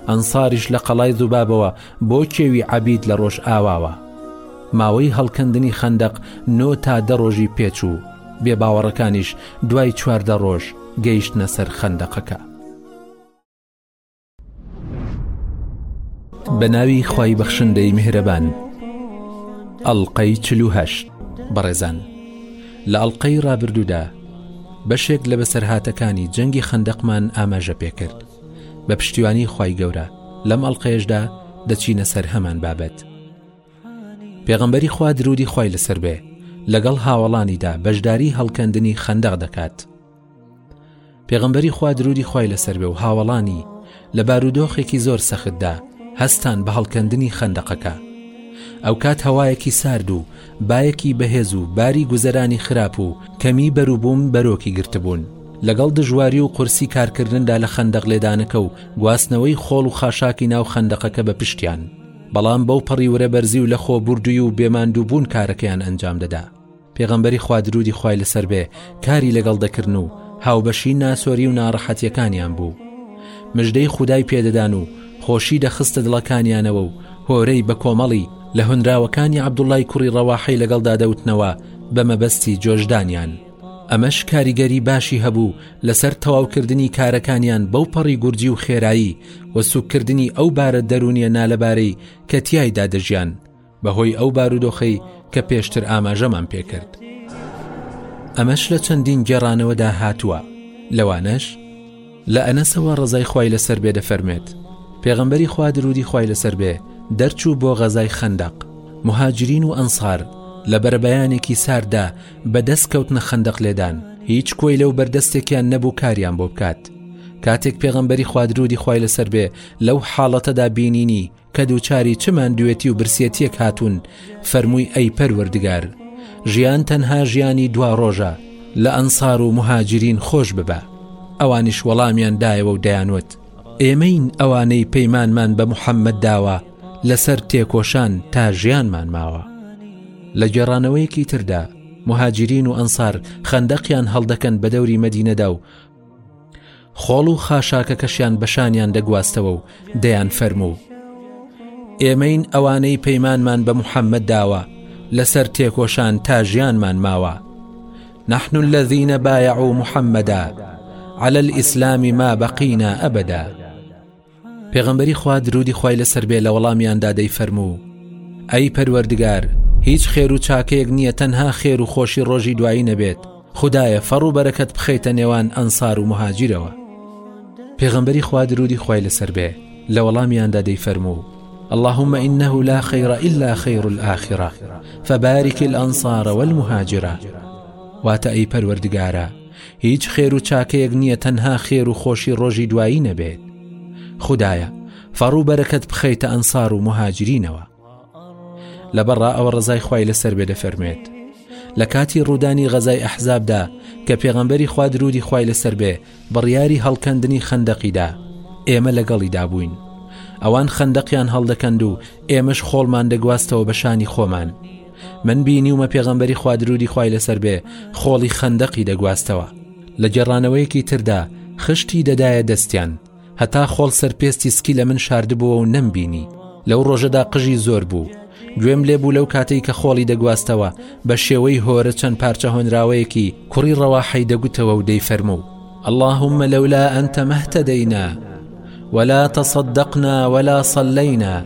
ئەنساریش لە قەڵای ذوبابەوە بۆ کێوی عەبید لە ڕۆژئاواوە. ماوەی هەڵکەندنی خەندەق نۆ تا دە ڕۆژی پێچوو، بێباوەڕەکانیش دوای چواردە ڕۆژ گەیشتنە سەر خەندەقەکە. بە ناوی خوای بەخشندەی میهرەبان. ئەڵقەی چل و هەشت. بەڕێزان لە ئەڵلقەی ڕابردوودا بەشێک لە بەسەرهاتەکانی جەنگی خەندەقمان ئاماژە پێکرد. بە پشتیوانی خوای گەورە لەم ئەڵلقەیەشدا دەچینە سەر هەمان بابەت پێغەمبەری خوا درودی خوای لەسەر بێ لەگەڵ هاوڵانیدا بەشداری هەڵکەندنی خەندەق دەکات پێغەمبەری خوا درودی خوای لەسەر بێ و هاوڵانی لە بارودۆخێکی زۆر سەختدا هەستان بە هەڵکەندنی خەندەقەکە ئەو کات هەوایەکی سارد و بایەکی بەهێز و باری گوزەرانی خراپ و کەمی بەروبووم بەرۆکی گرتبوون. لەگەڵ دژواری و قورسی کارکردندا لە خەندەق لێدانەکە و گواستنەوەی خۆڵ و خاشاکی ناو خەندەقەکە بە پشتیان، بەڵام بەو پەڕی ورە بەرزی و لەخۆ بوردوی و بێ ماندوو بوون کارەکەیان ئەنجام دەدا. پێغەمبەری خوا درودی خوای لەسەر بێ کاری لەگەڵ دەکردن و هاوبەشی ناسۆری و ناڕەحەتیەکانیان بوو. مژدەی خودای پێ دەدان و، خۆشی دەخستە دڵەکانیانەوە و هۆرەی بە کۆمەڵی لە هۆنراوەکانی عەبدوڵڵای کوڕی ڕەواحەی لەگەڵدا دەوتنەوە بە مەبەستی جۆشدانیان. ئەمەش کاریگەری باشی هەبوو لەسەر تەواوکردنی کارەکانیان بەو پەڕی گورجی و خێرایی و سووککردنی ئەو بارە دەروونییە نالەبارەی کە تیایدا دەژیان، بەهۆی ئەو بارودۆخەی کە پێشتر ئاماژەمان پێکرد ئەمەش لە چەندین گێڕانەوەدا هاتووە لەوانەش لە ئەنەسەوە ڕزای خی لەسەر بێ دەفەرمێت پێغەمبەری خوا درودی خی لەسەر بێ دەرچوو بۆ غەزای خەندەق مهاجرین و ئەنسار لە بەرەبەیانێکی ساردا بەدەست کەوتنە خەندەق لێدان هیچ کۆی لەو بەردەستێکیان نەبوو کاریان بۆ بکات کاتێک پێغەمبەری خوادرودی خی لەسەر بێ لەو حاڵەتەدا بینینی کە دووچاری چ ماندوێتی و برسێتیەک هاتوون فەرمووی ئەی پەروەردگار ژیان تەنها ژیانی دوا ڕۆژە لە ئەنسار و مهاجرین خۆش ببە ئەوانیش وەڵامیان دایەوە و دەیانوت ئێمەین ئەوانەی پەیمانمان بە محەممەد داوە لەسەر تێکۆشان تا ژیانمان ماوە لە گێڕانەوەیەکی تردا مهاجرین و ئەنسار خەندەقیان هەڵدەکەن بە دەوری مەدینەدا و خۆڵ و خاشاکەکەشیان بە شانیان دەگواستەوە و دەیان فەرموو ئێمەین ئەوانەی پەیمانمان بە محەممەد داوە لەسەر تێکۆشان تا ژیانمان ماوە نحن الذين بايعوا محمدا على الإسلام ما بقينا أبدا پێغەمبەری خوا درودی خوای لەسەر بێ لە وەڵامیاندا دەیفەرموو ئەی پەروەردگار هیچ خێر و چاکەیەک نییە تەنها خێر و خۆشی ڕۆژی دوایی نەبێت خدایە فەڕ و بەرەکەت بخەیتە نێوان ئەنسار و مهاجرەوە پێغەمبەری خوا درودی خوای لەسەر بێ لە وەڵامیاندا دەیفەرموو اللهم إنه لا خير إلا خير الآخرة فبارك الأنصار والمهاجرة واتە ئەی پەروەردگارە هیچ خێر و چاکەیەک نییە تەنها خێر و خۆشی ڕۆژی دوایی نەبێت خدایە فەڕ و بەرەکەت بخەیتە ئەنسار و مهاجرینەوە لەبەڕا ئەوە ڕزای خی لەسەر بێ دەفەرمێت لە کاتی ڕوودانی غەزای ئەحزابدا کە پێغەمبەری خوا درودی خی لەسەر بێ بڕیاری هەڵکەندنی خندەقیدا ئێمە لەگەڵیدا بووین ئەوان خندەقیان هەڵدەکەند و ئێمەش خۆڵمان دەگواستەوە بەشانی خۆمان من بینیومە پێغەمبەری خوا درودی خوای لەسەر بێ خۆڵی خەندەقی دەگواستەوە لە گێڕانەوەیەکی تردا خشتی دەدایە دەستیان هەتا خۆڵ سەرپێستی سکی لە من شاردبووە و نەمبینی لەو ڕۆژەدا قژی زۆر بوو گوێم لێ بوو لەو کاتەی کە خۆڵی دەگواستەوە بە شێوەی هۆرە چەند پارچە هۆنراوەیەکی کوڕی ڕەواحەی دەگوتەوە و دەی فەرموو اللهم لولا أنت ما اهتدينا ولا تصدقنا ولا صلينا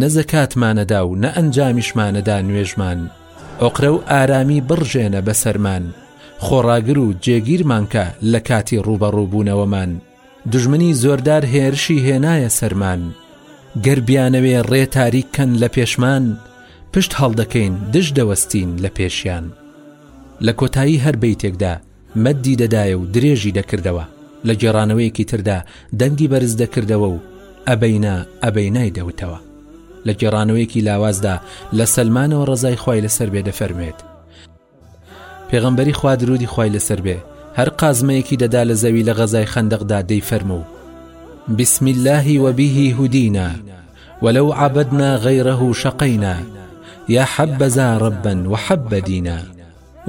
نە زەکاتمانەدا و نە ئەنجامیشمانەدا نوێژمان، ئۆقرە و ئارامی بڕژێنە بەسەرمان، خۆڕاگر و جێگیرمانکە لە کاتی ڕووبەڕووبوونەوەمان، دوژمنی زۆردار هێرشی هێنایە سەرمان، گەر بیانەوێ ڕێ تاریک کەن لە پێشمان، پشت هەڵدەکەین دژ دەوەستین لە پێشیان. لە کۆتایی هەر بەیتێکدا، مەدی دەدایە و درێژی دەکردەوە، لە گێڕانەوەیەکی تردا دەنگی بەرز دەکردەوە و ئەبەینا ئەبەینای دەوتەوە. لە گێڕانەوەیەکی لاوازدا لە سەلمانەوە ڕەزای خوای لەسەر بێ دەفەرموێت پێغەمبەری خوا درودی خوای لەسەر بێ هەر قازمەیەکی دەدا لە زەوی لە غەزای خەندەقدا دەی فەرموو بسم الله وبه هدينا ولو عبدنا غيره شقينا يا حبذا ربا وحب دينا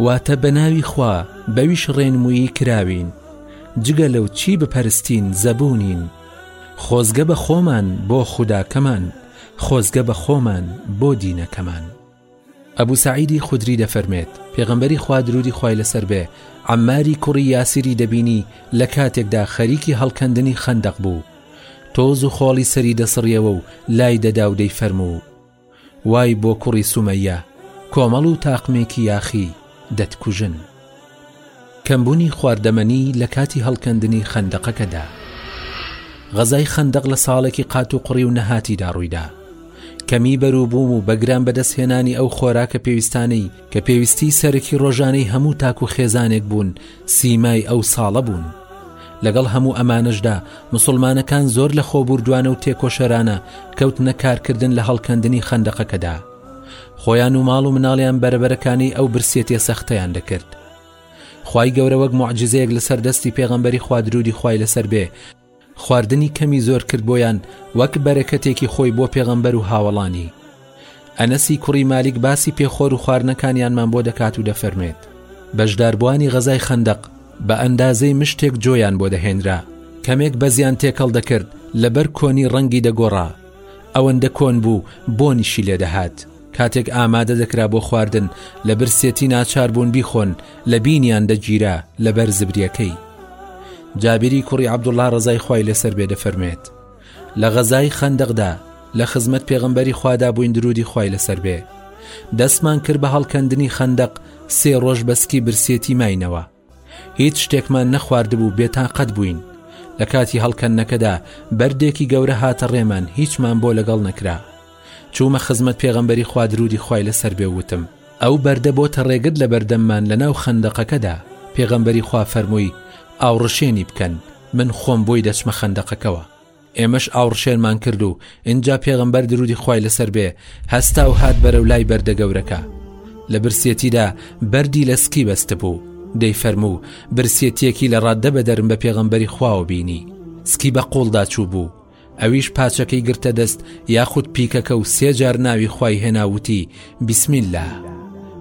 واتە بە ناوی خوا بەویش ڕێنموویی کراوین جگە لەو چی بپەرستین زەبوونین خۆزگە بە خۆمان بۆ خوداکەمان خۆزگە بە خۆمان بۆ دینەکەمان ئەبوو سعیدی خودری دەفەرمێت پێغەمبەری خوا درودی خی لەسەر بێ ئەماری کوڕی یاسیری دەبینی لە کاتێکدا خەریکی هەڵکەندنی خەندەق بوو تۆز و خۆڵی سەری دەسڕیەوە و لای دەدا و دەی فەرموو وای بۆ کوڕی سومەیە کۆمەڵ و تاقمێکی یاخی دەتکوژن. کەمبوونی خواردەمەنی لە کاتی هەڵکەندنی خەندەقەکەدا. غەزای خەندەق لە ساڵێکی قاتوقڕی و نەهاتیدا ڕوویدا. کەمی بەروبووم و بەگران بەدەستهێنانی ئەو خۆراکە پێویستانەی کە پێویستیی سەرەکی ڕۆژانەی هەموو تاک و خێزانێک بوون، سیمای ئەو ساڵە بوون. لەگەڵ هەموو ئەمانەشدا، موسڵمانەکان زۆر لەخۆبووردوانە و تێکۆشەرانە کەوتنە کارکردن لە هەڵکەندنی خەندەقەکەدا. خۆیان و ماڵ و مناڵیان بەرەبەرەکانی ئەو برسیەتیە سەختەیان دەکرد. خوای گەورە وەک موعجیزەیەک لەسەر دەستی پێغەمبەری خوا درودی خوای لەسەر بێ خواردنی کەمی زۆر کرد بۆیان وەک بەرەکەتێکی خۆی بۆ پێغەمبەر و هاوەڵانی ئەنەسی کوڕی مالیک باسی پێخۆر و خواردنەکانیانمان بۆ دەکات و دەفەرمێت بەشداربووانی غەزای خەندەق بە ئەندازەی مشتێک جۆیان بۆ دەهێنرا کەمێک بەزیان تێکەڵ دەکرد لەبەر کۆنی ڕەنگی دەگۆڕا ئەوەندە کۆن بوو بۆنیشی لێدەهات کاتێک ئامادە دەکرا بۆ خواردن لە برسێتی ناچاربوون بیخۆن لە بینیان دەگیرا لەبەر زبریەکەی جابری کوڕی عبدوڵا ڕزای خی لەسەر بێ دەفەرمێت لە غەزای خەندەقدا لە خزمەت پێغمبەری خوادا بووین درودی خی لەسەر بێ دەستمان کرد بە هەڵکەندنی خەندەق سێ ڕۆژ بەسکی برسێتی ماینەوە هیچ شتێکمان نەخواردبوو بێتاقەت بووین لە کاتی هەڵکەندنەکەدا بەردێکی گەورە هاتە ڕێمان هیچمان بۆ لەگەڵ نەکرا چوومە خزمەت پێغەمبەری خوادرودی خی لەسەر بێ وتم ئەو بەردە بۆ تەڕێگرت لە بەردەممان لە ناو خندەقەکەدا پێغەمبەری خوا فەرمووی ئاوڕشێنی بکەن من خۆم بۆی دەچمە خندەقەکەەوە ئێمەش ئاوڕشێنمان کرد و ئینجا پێغەمبەر درودی خوای لەسەر بێ هەستا و هات بەرەو لای بەردە گەورەکە لە برسێتیدا بەردی لە سکی بەستە بوو دەی فەرموو برسێتیەکی لە ڕاددە بە دەرم بە پێغەمبەری خواوە بینی سکی بە قوڵدا چوو بوو ئەویش پاچەکەی گرتە دەست یاخود پیکەکە و سێجار ناوی خی هێناوتی بسمیل لە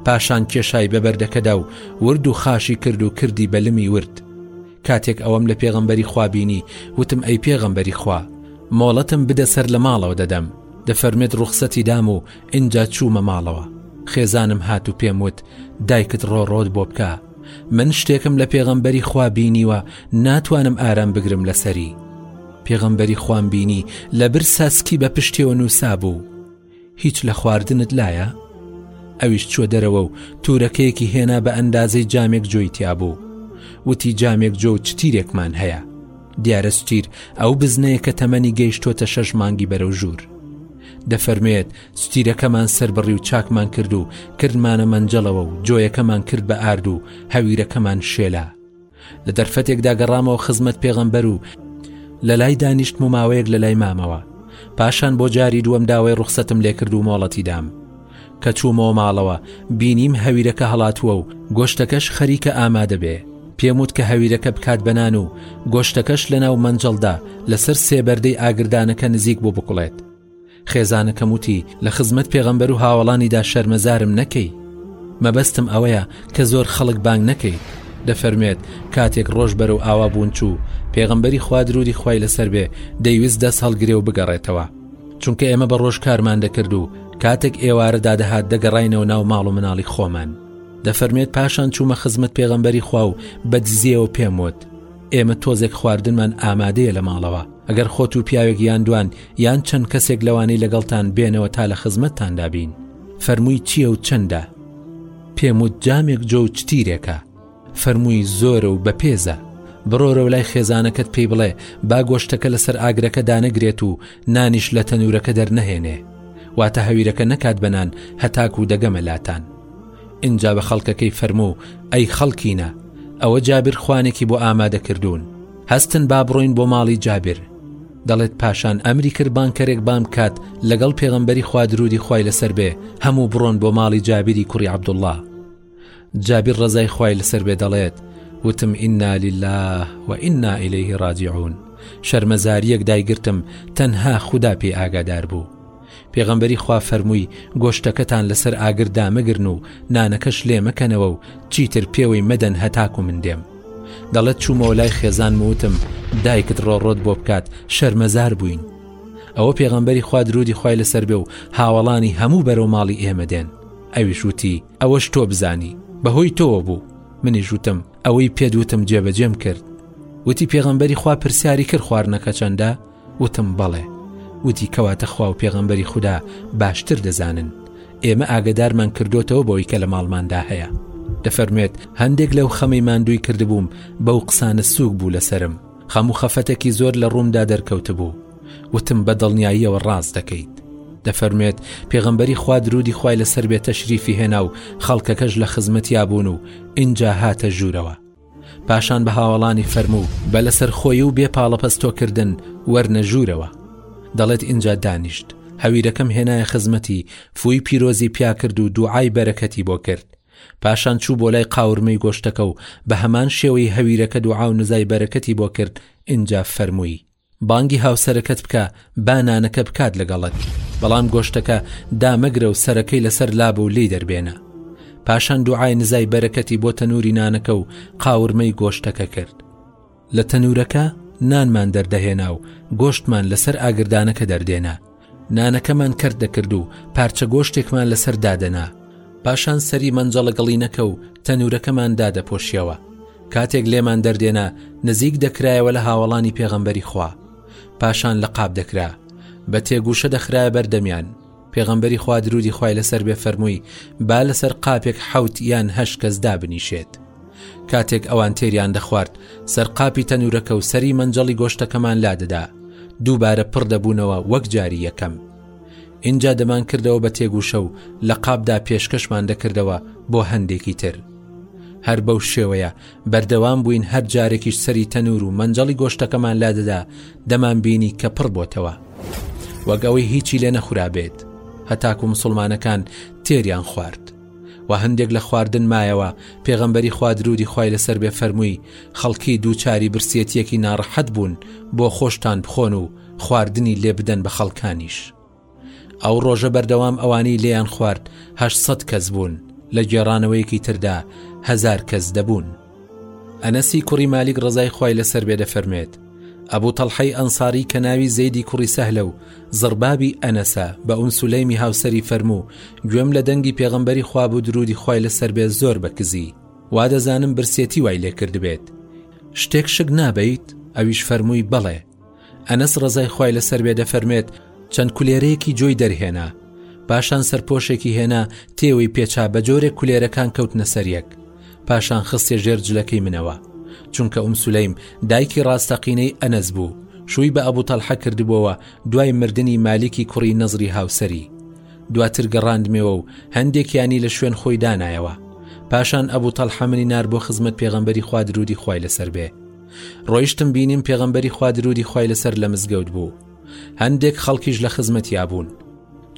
پاشان کێشای بە بەردەکەدا و ورد و خاشی کرد و کردی بەلمی ورد کاتێک ئەوەم لە پێغەمبەری خوا بینی وتم ئەی پێغەمبەری خوا مۆڵەتم بدە سەر لە ماڵەوە دەدەم دەفەرمێت ڕوخسەتی دام و ئینجا چوومە ماڵەوە خێزانم هات و پێم وت دایکت ڕۆڕۆت بۆ بکە من شتێکم لە پێغەمبەری خوا بینیوە ناتوانم ئارام بگرم لەسەری پێغەمبەری خوان بینی لە برسا سکی بە پشتێوە نووسا بوو هیچ لە خواردنت لایە؟ ئەویش چوە دەرەوە و تورەکەیەکی هێنا بە ئەندازەی جامێک جۆی تیابوو وتی جامێک جۆ و چتیرێکمان هەیە دیارە سوتیر ئەو بزنەیە کە تەمەنی گەیشتۆتە شەش مانگی بەرەو ژوور دەفەرمێت سوتیرەکەمان سربڕی و چاکمان کرد و کردمانە مەنجەڵەوە و جۆیەکەمان کرد بە ئارد و هەویرەکەمان شێلا لە دەرفەتێکدا گەڕامەوە خزمەت پێغەمبەر و لە لای دانیشتم و ماوەیەک لە لای مامەوە پاشان بۆ جاری دووەم داوای ڕوخسەتم لێکرد و مۆڵەتی دام کە چوومەوە ماڵەوە بینیم هەویرەکە هەڵاتووە و گۆشتەکەش خەریکە ئامادە بێ پێم وت کە هەویرەکە بکات بەنان و گۆشتەکەش لە ناو مەنجەڵدا لەسەر سێبەردەی ئاگردانەکە نزیک بوو بکڵێت خێزانەکەم وتی لە خزمەت پێغەمبەر و هاوەڵانیدا شەرمەزارم نەکەی مەبەستم ئەوەیە کە زۆر خەڵک بانگ نەکەیت دەفەرمێت کاتێک ڕۆژ بەرەو ئاوا بوون چوو پێغەمبەری خوا درودی خوای لەسەر بێ دەیویست دەست هەڵگرێ و بگەڕێتەوە چونکە ئێمە بە ڕۆژ کارمان دەکرد و کاتێک ئێوارەدا دەهات دەگەڕینەوە ناو ماڵ و مناڵی خۆمان دەفەرمێت پاشان چوومە خزمەت پێغەمبەری خوا و بە دزیەوە پێم وت ئێمە تۆزێک خواردنمان ئامادەیە لە ماڵەوە ئەگەر خۆت و پیاوێک یان دوان یان چەند کەسێک لەوانەی لەگەڵتان بێنەوە تا لە خزمەتتاندا بین فەرمووی چییە و چەندە پێم و جامێک جۆ و چتیرێکە فەرمووی زۆرە و بە پێزە بڕۆرە و لای خێزانەکەت پێی بڵێ با گۆشتەکە لەسەر ئاگرەکە دانەگرێت و نانیش لە تەنورەکە دەرنەهێنێ واتە هەویرەکە نەکات بەنان هەتاکو و دەگەمە لاتان ئینجا بە خەڵکەکەی فەرموو ئەی خەڵکینە ئەوە جابر خوانێکی بۆ ئامادە کردوون هەستن با بڕۆین بۆ ماڵی جابر دەڵێت پاشان ئەمری کرد بانکەرێک بام کات لەگەڵ پێغەمبەری خوادرودی خی لەسەر بێ هەموو بڕۆن بۆ ماڵی جابیری کوڕی عبدوڵڵا جابیر ڕزای خی لەسەر بێ دەڵێت وتم ئیننا لله و ئیننا ئیلەیه ڕاجعون شەرمەزاریەک دایگرتم تەنها خوددا پێ ئاگادار بوو پێغەمبەری خوا فەرمووی گۆشتەکەتان لەسەر ئاگر دامەگرن و نانەکەش لێ مەکەنەوە و چیتر پێوەی مەدەن هەتاکو من دێم دەڵێت چوومەوە لای خێزان موتم دایکت ڕۆڕۆت بۆ بکات شەرمەزار بووین ئەوە پێغەمبەری خوا درودی خی لەسەر بێ و هاوەڵانی هەموو بەرەو ماڵی ئێمە دێن ئەویش وتی ئەوەش تۆ بزانی بەهۆی تۆوە بوو منی ژوتم ئەوەی پێدوتم جێبەجێم کرد وتی پێغەمبەری خوا پرسیاری کرد خواردنەکە چەندە وتم، بەڵێ. وتی، کەواتە خوا و پێغەمبەری خودا باشتر دەزانن، ئێمە ئاگەدارمان کردۆتەوە بەوەی کە لە ماڵماندا هەیە. دەفەرموێت، هەندێک لەو خەمەی ماندووی کردبووم بەو قسانە سووک بوو لەسەرم، خەم و خەفەتێکی زۆر لە ڕوومدا دەرکەوتبوو. وتم، بە دڵنیاییەوە ڕاست دەکەیت. دەفەرموێت، پێغەمبەری خوا دروودی خوای لەسەر بێت تەشریفی هێنا و خەڵکەکەش لە خزمەتیا بوون و ئینجا هاتە ژوورەوە. پاشان بە هاوەڵانی فەرموو بە لەسەرخۆی و بێ پاڵەپەستۆ کردن وەرنە ژوورەوە دەڵێت ئینجا دانیشت هەویرەکەم هێنایە خزمەتی فوی پیرۆزی پیاکرد و دوعای بەرەکەتی بۆ کرد پاشان چوو بۆ لای قاورمەی گۆشتەکە و بە هەمان شێوەی هەویرەکە دوعا و نزای بەرەکەتی بۆ کرد ئینجا فەرمووی بانگی هاوسەرەکەت بکە با نانەکە بکات لەگەڵت بەڵام گۆشتەکە دامەگرە و سەرەکەی لەسەر لابە و لی دەربێنە پاشان دوعای نزای بەرەکەتی بۆ تەنووری نانەکە و قاورمەی گۆشتەکە کرد لە تەنورەکە نانمان دەردەهێنا و گۆشتمان لەسەر ئاگردانەکە دەردێنا نانەکەمان کەرت دەکرد و پارچە گۆشتێکمان لەسەر دادەنا پاشان سەری مەنجەڵە گەڵینەکە و تەنورەکەمان دادەپۆشیەوە کاتێک لێمان دەردێنا نزیک دەکرایەوە لە هاوڵانی پێغەمبەری خوا پاشان لە قاب دەکرا بە تێگوشە دەخرایە بەردەمیان پێغەمبەری خوا درودی خی لەسەر بێ فەرمووی با لەسەر قاپێک حوت یان هەش کەس دابنیشێت کاتێک ئەوان تێریان دەخوارد، سەر قاپی تەنوورەکە و سەری مەنجەڵی گۆشتەکەمان لادەدا، دووبارە پڕ دەبوونەوە وەک جاری یەکەم. ئینجا دەمانکردەوە بە تێگووشە و لە قاپدا پێشکەشمان دەکردەوە بۆ هەندێکی تر. هەر بەو شێوەیە بەردەوام بووین هەر جارێکیش سەری تەنوور و مەنجەڵی گۆشتەکەمان لادەدا دەمانبینی کە پڕ بۆتەوە. وەک ئەوەی هیچی لێ نەخورابێت هەتاکو مسوڵمانەکان تێریان خوارد. وە هەندێک لە خواردن مایەوە پێغەمبەری خوا درودی خوای لەسەر بێ فەرمووی خەڵکی دووچاری برسیەتیەکی ناڕەحەت بوون بۆ خۆشتان بخۆن و خواردنی لێ بدەن بە خەڵکانیش ئەو ڕۆژە بەردەوام ئەوانی لێیان خوارد هەشت سەد کەس بوون لە گێڕانەوەیەکی تردا هەزار کەس دەبوون ئەنەسی کوڕی مالیک ڕزای خوای لەسەر بێ دەفەرمێت ئەبوو تەڵحەی ئەنساری کە ناوی زەیدی کوڕی سەهلە و زڕبابی ئەنەسە بە ئوم سولەیمی هاوسری فەرموو گوێم لە دەنگی پێغمبەری خواب و درودی خوای لەسەر بێ زۆر بە کزی وا دەزانم برسێتی وای لێکرد بێت شتێک شک نابیت ئەویش فەرمووی بەڵێ ئەنەس ڕەزای خوای لەسەر بێ دەفەرمێت چەند کولێرەیەکی جۆی دەرهێنا پاشان سەرپۆشێکی هێنا تێوەی پێچا بە جۆرێک کولێرەکان کەوتنە سەریەک پاشان خستێ ژێر جلەکەی منەوە چونکە ئوم سولەیم دایکی ڕاستەقینەی ئەنەس بوو شووی بە ئەبوو تەلحە کردبووەوە دوای مردنی مالیکی کوڕی نەزری هاوسری دواتر گەڕاندمێەوە و هەندێکیانی لە شوێن خۆی دانایەوە پاشان ئەبوو تەلحەمنی نار بۆ خزمەت پێغەمبەری خوا درودی خوای لەسەر بێ ڕۆیشتم بینیم پێغەمبەری خوا درودی خی لەسەر لە مزگەوت بوو هەندێک خەڵکیش لە خزمەتیا بوون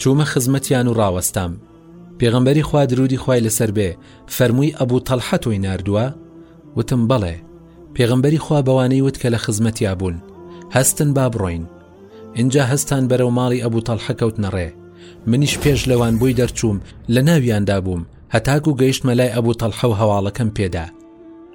چوومە خزمەتیان و ڕاوەستام پێغەمبەری خوا درودی خی لەسەر بێ فەرمووی ئەبوو تەلحە تۆی نردووە وتم بەڵێ پێغەمبەری خوا بەوانەی وت کە لە خزمەتیا بوون هەستن با بڕۆین اینجا هەستان بەرەو ماڵی ئەبوو تەلحە کەوت نەڕێ منیش پێش لەوان بۆی دەرچووم لە ناویاندا بووم هەتاکو گەیشتمە لای ئەبوو تەلحە و هەواڵەکەم پێدا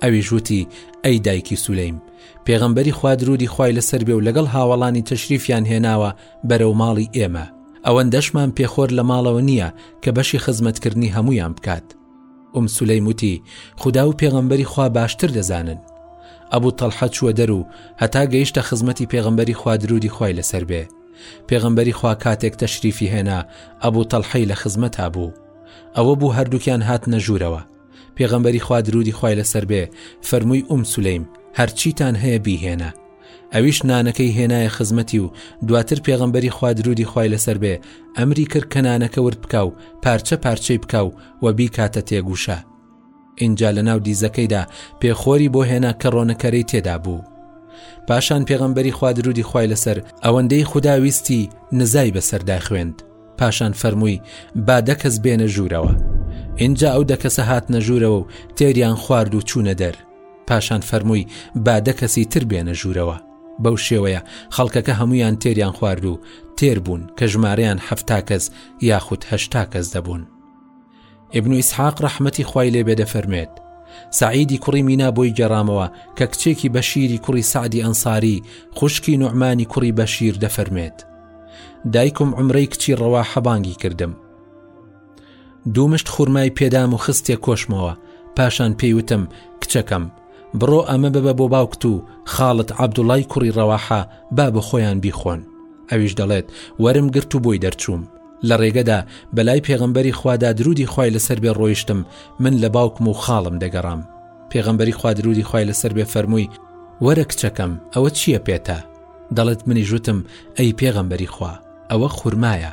ئەویش وتی، ئەی دایکی سولەیم، پێغەمبەری خوا درودی خوای لەسەر بێ و لەگەڵ هاوەڵانی تەشریفیان هێناوە بەرەو ماڵی ئێمە، ئەوەندەشمان پێخۆر لە ماڵەوە نییە کە بەشی خزمەتکردنی هەموویان بکات. ئوم سولەیم وتی، خودا و پێغەمبەری خوا باشتر دەزانن. ئەبو تەڵحە چووە دەر و هەتا گەیشتە خزمەتی پێغەمبەری خوا درودی خوای لەسەر بێ. پێغەمبەری خوا کاتێک تەشریفی هێنا، ئەبو تەڵحەی لە خزمەتا بوو. ئەوە بوو هەردووکیان هاتنە ژوورەوە. پێغەمبەری خوا درودی خوای لەسەر بێ فەرمووی ئوم سولەیم هەرچیتان هەیە بیهێنە ئەویش نانەکەی هێنایە خزمەتی و دواتر پێغەمبەری خوا درودی خوای لەسەر بێ ئەمری کرد کە نانەکە ورد بکە و پارچە پارچەی بکە و و بیکاتە تێگوشە اینجا لە ناو دیزەکەیدا پێخۆری بۆ هێنا کە ڕۆنەکەرەی تێدا بوو پاشان پێغەمبەری خوا درودی خوای لەسەر ئەوەندەی خوددا ویستی نزای بەسەردا خوێند پاشان فەرمووی با دە کەس بێنە ژوورەوە ئینجا ئەو دە کەسە هاتنە ژوورەوە و تێریان خوارد و چوونە دەر پاشان فەرمووی با دە کەسی تر بێنە ژوورەوە بەو شێوەیە خەڵکەکە هەمویان تێریان خوارد و تێر بوون کە ژمارەیان حەفتا کەس یاخود هەشتا کەس دەبوون. ئیبن ئیسحاق ڕەحمەتی خوای لێ بێ دەفەرموێت سعیدی کوڕی مینا بۆی گەڕامەوە کە کچێکی بەشیری کوڕی سعدی ئەنساری خوشکی نوعمانی کوڕی بەشیر دەفەرمێت دایکم عمرەی کچی ڕەوا حەبانگی کردم دوو مشت خورمای پێدام و خستێ کۆشمەوە پاشان پێیوتم کچەکەم بڕۆ ئەمە ببە بۆ باوکت و خاڵت عەبدوڵای کوڕی ڕەواحە با بە خۆیان بیخۆن ئەویش دەڵێت وەرم گرت و بۆی دەرچووم لە ڕێگەدا بەلای پێغمبەری خوادا درودی خی لەسەر بێ ڕۆیشتم من لە باوکم و خاڵم دەگەڕام پێغمبەری خوا درودی خی لەسەر بێ فەرمووی وەرە کچەکەم ئەوە چییە پێتە دەڵێت منی ژوتم ئەی پێغمبەری خوا ئەوە خورمایە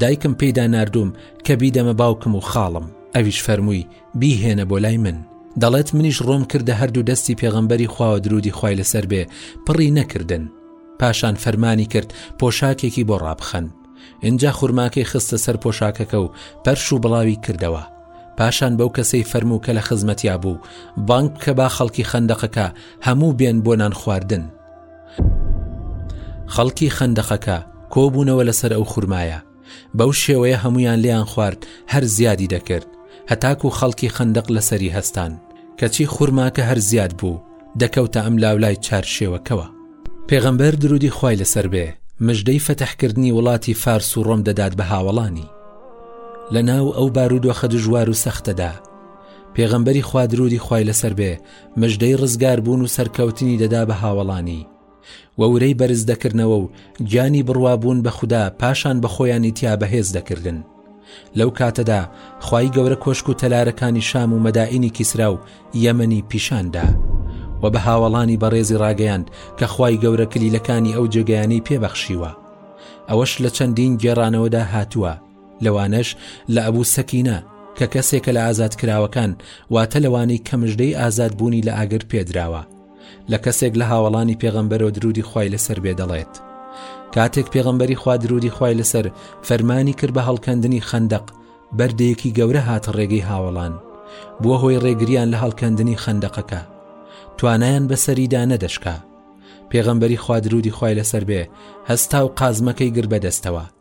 دایکم پێیدا نردوم کە بیدەمە باوکم و خاڵم ئەویش فەرمووی بیهێنە بۆ لای من دەڵێت منیش ڕۆم کردە هەردوو دەستی پێغەمبەری خواوە درودی خوای لەسەر بێ پڕی نەکردن پاشان فەرمانی کرد پۆشاکێکی بۆ ڕابخەن اینجا خورماکەی خستە سەر پۆشاکەکە و پەرش و بڵاوی کردەوە پاشان بەو کەسەی فەرموو کە لە خزمەتیا بوو بانک کە با خەڵکی خەندەقەکە هەموو بێن بۆ نان خواردن خەڵکی خەندەقەکە کۆبوونەوە لەسەر ئەو خورمایە بەو شێوەیە هەمویان لێیان خوارد هەر زیادی دەکرد هەتاکو خەڵکی خەندق لەسەری هەستان کەچی خورماکە هەر زیاد بوو دەکەوتە ئەم لاولای چار شێوەکەوە پێغەمبەر درودی خوای لەسەر بێ مژدەی فەتحکردنی وڵاتی فارس و ڕۆم دەدات بە هاوەڵانی لە ناو ئەو بارودۆخە دژوار و سەختەدا پێغەمبەری خوادرودی خوای لەسەر بێ مژدەی ڕزگاربوون و سەرکەوتنی دەدا بە هاوەڵانی و ورەی بەرز دەکردنەوە و گیانی بڕوابوون بە خودا پاشان بە خۆیانی تیا بەهێز دەکردن لەو کاتەدا خی گەورە کۆشک و تەلارەکانی شام و مەدائینی کیسرا و یەمەنی پیشاندا و بە هاوەڵانی بەڕێزی ڕاگەیاند کە خی گەورە کلیلەکانی ئەو جێگەیانی پێبەخشیوە ئەوەش لە چەندین گێڕانەوەدا هاتووە لەوانەش لە ئەبوو سەکینە کە کەسێکە لە ئازاد کراوەکان واتە لەوانەی کەمژدەی ئازادبوونی لە ئاگر پێدراوە لە کەسێک لە هاوەڵانی پێغەمبەرۆ درودی خوای لەسەر بێ دەڵێت کاتێک پێغەمبەری خوا درودی خوای لەسەر فەرمانی کرد بە هەڵکەندنی خەندەق بەردەیەکی گەورە هاتە ڕێگەی هاوەڵان بووە هۆی ڕێگریان لە هەڵکەندنی خەندەقەکە توانایان بەسەریدا نەدەشکا پێغەمبەری خوا درودی خوای لەسەر بێ هەستا و قازمەکەی گر بەدەستەوە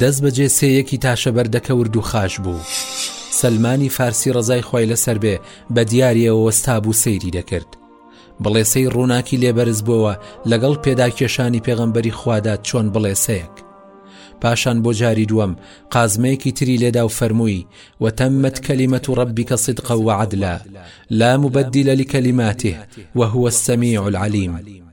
دەست بەجێ سێ یەکی تاشە بەر دەکە وردو خاش بوو سەلمانی فارسی ڕزای خۆی لەسەر بێ بە دیارەوە وەستا بوو سەیری دەکرد بڵێسەی ڕووناکی لێبەرز بووەوە لەگەڵ پێدا کێشانی پێغەمبەری خوادا چۆن بڵێسەیەک پاشان بۆ جاری دووەم قازمەیەکی تری لێدا و فەرمووی وتەممەت کەلیمەت و ڕبی کە صدقە وعدلا لا مبدل لکەلیماته وهو السميع العليم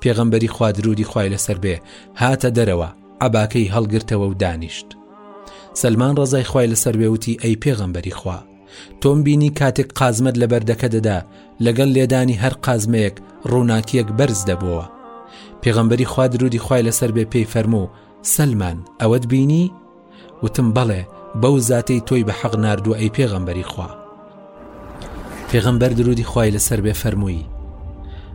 پێغەمبەری خوا درودی خوای لەسەر بێ هاتە دەرەوە عباکەی هەڵگرتەوە و دانیشت سلمان ڕزای خوای لەسەر بێوتی ئەی پێغەمبەری خوا تۆم بینی کاتێک قازمەت لە بەردەکە دەدا لەگەڵ لێدانی هەر قازمەیەک ڕووناکیەک بەرز دەبووە پێغەمبەری خوا درودی خوای لەسەر بێ پێی فەرموو سلمان ئەوەت بینی وتم، بەڵێ، بەو زاتەی تۆی بە حەق ناردووە ئەی پێغەمبەری خوا. پێغەمبەر درودی خوای لەسەر بێ فەرمووی،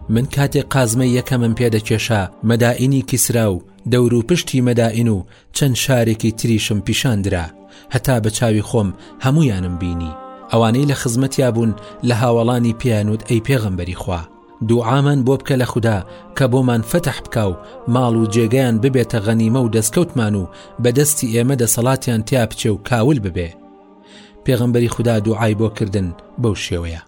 من کاتێ قازمەی یەکەمم پێ دەکێشا مەدائینی کیسرا و دەوروپشتی مەدائین و چەند شارێکی تریشم پیشان درا هەتا بە چاوی خۆم هەمویانم بینی ئەوانەی لە خزمەتیا بوون لە هاوەڵانی پیانوت ئەی پێغەمبەری خوا دوعامان بۆ بکە لە خودا کە بۆمان فەتح بکا و ماڵ و جێگەیان ببێتە غەنیمە و دەستکەوتمان و بە دەستی ئێمە دەسەڵاتیان تیا بچێ و کاول ببێ پێغەمبەری خوددا دوعای بۆ کردن بەو شێوەیە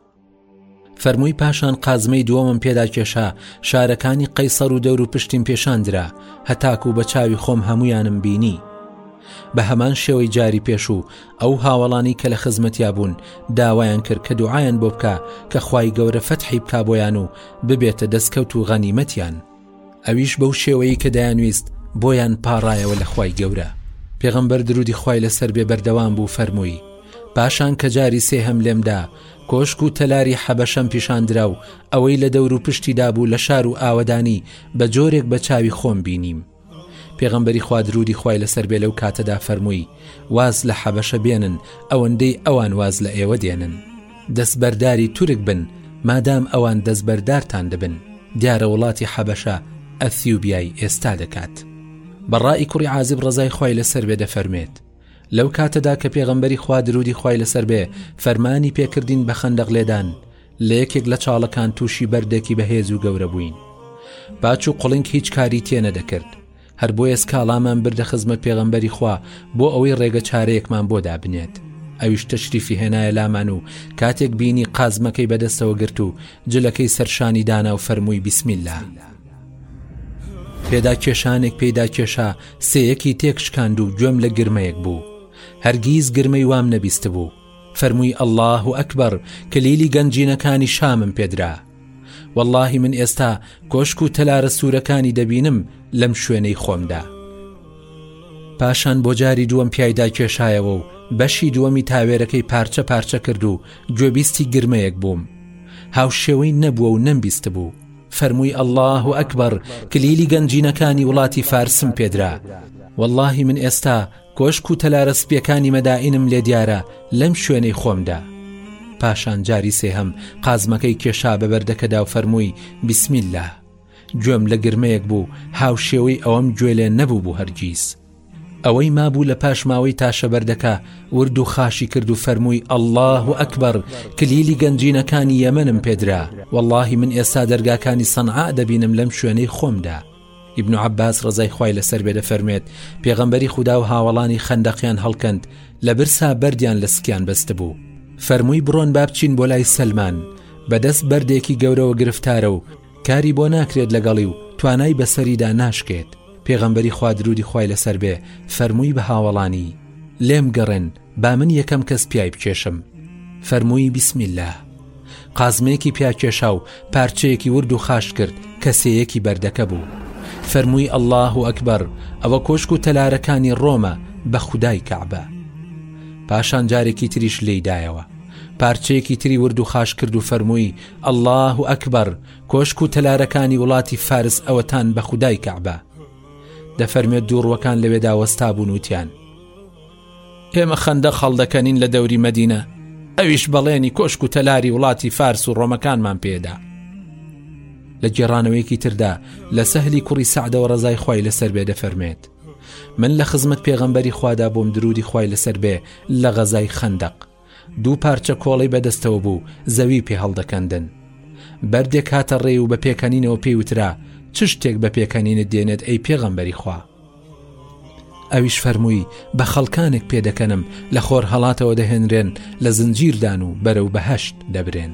فەرمووی پاشان قازمەی دووەمم پێدا کێشا شارەکانی قەیسەر و دەور و پشتیم پێشاندرا هەتاکو بە چاوی خۆم هەمویانم بینی بە هەمان شێوەی جاری پێش و ئەو هاوەڵانی کە لە خزمەتیا بوون داوایان کرد کە دوعایان بۆ بکە کە خوای گەورە فەتحی بکا بۆیان و ببێتە دەستکەوت و غەنیمەتیان ئەویش بەو شێوەیە کە دەیانویست بۆیان پاڕایەوە لە خوای گەورە پێغەمبەر درودی خوای لەسەر بێ بەردەوام بوو فەرمووی پاشان کە جاری سێهەم لێمدا کۆشک و تەلاری حەبەشەم پیشاندرا و ئەوەی لە دەور و پشتی دابوو لە شار و ئاوەدانی بە جۆرێک بە چاوی خۆم بینیم پێغەمبەری خوا درودی خوای لەسەر بێ لەو کاتەدا فەرمووی واز لە حەبەشە بێنن ئەوەندەی ئەوان واز لە ئێوە دێنن دەست بەرداری تورک بن مادام ئەوان دەست بەردارتان دەبن دیارە وڵاتی حەبەشە ئەثیوبیای ئێستا دەکات بەڕای کوڕی عازب ڕزای خوای لەسەر بێ دەفەرمێت لەو کاتەدا کە پێغەمبەری خوا درودی خوای لەسەر بێ فەرمانی پێکردین بە خەندەق لێدان لە یەکێک لە چاڵەکان تووشی بەردێکی بەهێز و گەورە بووین باچ و قڵنگ هیچ کاری تێ نەدەکرد هەر بۆیە سکاڵامان بردە خزمەت پێغەمبەری خوا بۆ ئەوەی ڕێگە چارەیەکمان بۆ دابنێت ئەویش تەشریفی هێنایە لامان و کاتێک بینی قازمەکەی بەدەستەوە گرت و جلەکەی سەرشانی دانا و فەرمووی بسمیلا پێداکێشانێک پێی داکێشا سێیەکی تێکشکاند و گوێم لە گرمەیەک بوو هەرگیز گرمەی وام نەبیست بوو فەرمووی ئەلله و ئەکبەر کلیلی گەنجینەکانی شامم پێدرا واللهی من ئێستا کۆشک و تەلارە سوورەکانی دەبینم لەم شوێنەی خۆمدا پاشان بۆ جاری دووەم پیایدا کێشایەوە و بەشی دووەمی تاوێرەکەی پارچە پارچە کرد و گوێبیستی گرمەیەک بووم هاوشێوەی نەبووە و نەمبیست بوو فەرمووی اللە اکبر کلیلی گەنجینەکانی وڵاتی فارسم پێدرا واللهی من ئێستا کۆشک و تەلارە سپیەکانی مەدائینم لێ دیارە لەم شوێنەی خۆمدا پاشان جاری سێهەم قازمەکەی کێشا بە بەردەکەدا و فەرمووی بسمیللا گوێم لە گرمەیەک بوو هاوشێوەی ئەوەم گوێ لێ نەبوو بوو هەرگیز ئەوەی مابوو لە پاش ماوەی تاشەبەردەکە ورد و خاشی کرد و فەرمووی ئەله و ئەکبەر کلیلی گەنجینەکانی یەمەنم پێدرا واللهی من ئێستا دەرگاکانی سەنعا دەبینم لەم شوێنەی خۆمدا ئیبن عباس ڕزای خی لەسەر بێ دەفەرمێت پێغەمبەری خوددا و هاوڵانی خەندەقیان هەڵکەند لە برسا بەردیان لە سکیان بەست بوو فەرمووی بڕۆن بابچین بۆ لای سلمان بەدەست بەردێکی گەورەوە گرفتارە و کاری بۆ ناکرێت لەگەڵی و توانای بەسەریدا ناشکێت، پێغەمبەری خوا درودی خوای لەسەر بێ فەرمووی بە هاوەڵانی، لێم گەڕێن با من یەکەم کەس پیای بکێشم، فەرمووی بسم اللە، قازمەیەکی پیا کێشا و پارچەیەکی ورد و خاش کرد کە سێیەکی بەردەکە بوو، فەرمووی اللە اکبر، ئەوە کۆشک و تەلارەکانی ڕۆمە بە خودای کەعبە. پاشان جارێکی تریش لێی دایەوە پارچەیەکی تری ورد و خاش کرد و فەرمووی اللە اکبر کۆشک و تەلارەکانی وڵاتی فارس ئەوەتان بە خودای کەعبە دەفەرمێت دووڕوەکان لەوێدا وەستابوون وتیان ئێمە خەندە خەڵدەکەنین لە دەوری مەدینە ئەویش بەڵێنی کۆشک و تەلاری وڵاتی فارس و ڕۆمەکانمان پێدا لە گێڕانەوەیەکی تردا لە سەهلی کوڕی سعدەوە ڕزای خی لەسەر بێ دەفەرمێت من لە خزمەت پێغەمبەری خوادا بووم درودی خی لەسەر بێ لە غەزای خندق دوو پارچە کۆڵەی بەدەستەوە بوو زەوی پێ هەڵدەکەندن. بەردێک هاتە ڕێی و بە پێکەنینەوە پێی وترا چ شتێک بە پێکەنینت دێنێت ئەی پێغەمبەری خوا. ئەویش فەرمووی بە خەڵکانێک پێدەکەنم لە خۆرهەڵاتەوە دەهێنرێن لە زنجیردان و بەرەو بەهەشت دەبرێن.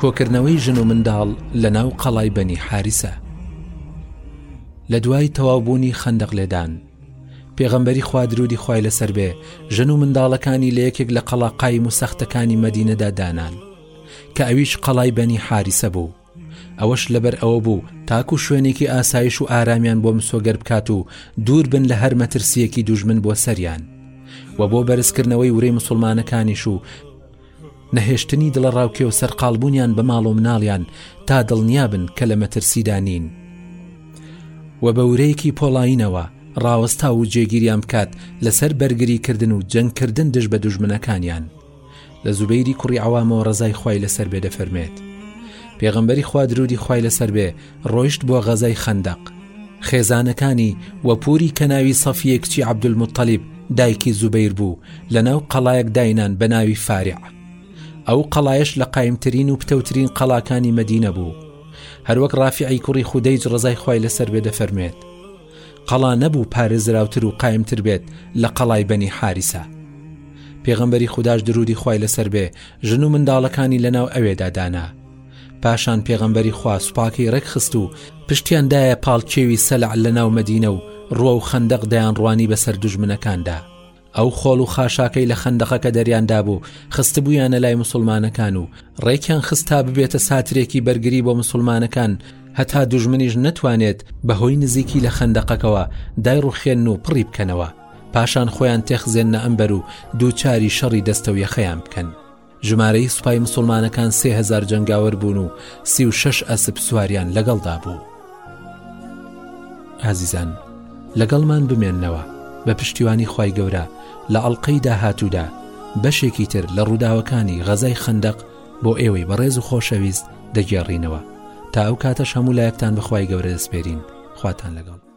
کۆکردنەوەی ژن و منداڵ لە ناو قەڵای بەنی حارسە لە دوای تەوابوونی خەندەق لێدان پێغەمبەری خوادرودی خی لەسەر بێ ژن و منداڵەکانی لە یەکێک لە قەڵا قایم و سەختەکانی مەدینەدا دانان کە ئەویش قەڵای بەنی حارسە بوو ئەوەش لەبەر ئەوە بوو تاکو شوێنێکی ئاسایش و ئارامیان بۆ مسۆگەر بکات و دوور بن لە هەر مەترسیەکی دوژمن بۆ سەریان و بۆ بەرزکردنەوەی ورەی مسلمانەکانیش و نەهێشتنی دڵە ڕاوکێ و سەرقالبوونیان بە ماڵ و مناڵیان تا دڵنیابن کە لە مەترسیدا نین و بە ورەیەکی پۆڵاینەوە ڕاوەستا و جێگیریان بکات لەسەر بەرگری کردن و جەنگکردن دژ بە دوژمنەکانیان لە زوبەیری کوڕی عەوامەوە ڕەزای خوای لەسەر بێ دەفەرمێت، پێغەمبەری خوا درودی خوای لەسەر بێ ڕۆیشت بۆ غەزای خەندەق، خێزانەکانی وە پوری کەناوی صەفیەی کچی عەبدولموتەلیب دایکی زوبەیر بوو لەناو قەڵایەک داینان بەناوی فارع ئەو قەڵایەش لە قایمترین و پتەوترین قەڵاکانی مەدینە بوو هەروەک ڕافیعی کوڕی خودەیج ڕەزای خوای لەسەر بێ دەفەرموێت، قەڵا نەبوو پارێزراوتر و قایمتر بێت لە قەڵای بەنی حاریسە پێغەمبەری خودداش درودی خوای لەسەر بێ ژن و منداڵەکانی لەناو ئەوێدا دانا پاشان پێغەمبەری خوا سوپاکەی ڕێکخست و پشتیان دایە پاڵ کێوی سەلع لە ناو مەدینە و ڕوە و خەندەق دەیان ڕوانی بەسەر دژمنەکاندا ئەو خۆڵ و خاشاکەی لە خەندەقەکە دەریان دابوو خستبوویانە لای مسلمانەکان و ڕێکیان خستا ببێتە ساترێکی بەرگری بۆ مسلمانەکان هەتا دوژمنیش نەتوانێت بە هۆی نزیکی لە خەندەقەکەوە دای ڕوخێن و پڕی بکەنەوە پاشان خۆیان تێخزێنە ئەمبەر و دووچاری شەڕی دەستەویەخەیان بکەن. ژمارەی سوپای مسوڵمانەکان سێ هەزار جەنگاوەر بوون و سی و شەش ئەسپ سواریان لەگەڵدا بوو ئازیزان لەگەڵمان بمێننەوە بە پشتیوانی خی گەورە لە ئەڵلقەی داهاتوودا بەشێکی تر لە ڕووداوەکانی غەزای خندق بۆ ئێوەی بەڕێز و خۆشەویست دەگێڕینەوە تا ئەو کاتەش هەموو لایەکتان بەخوای گەورە دەسپێرین خواتان لەگەڵ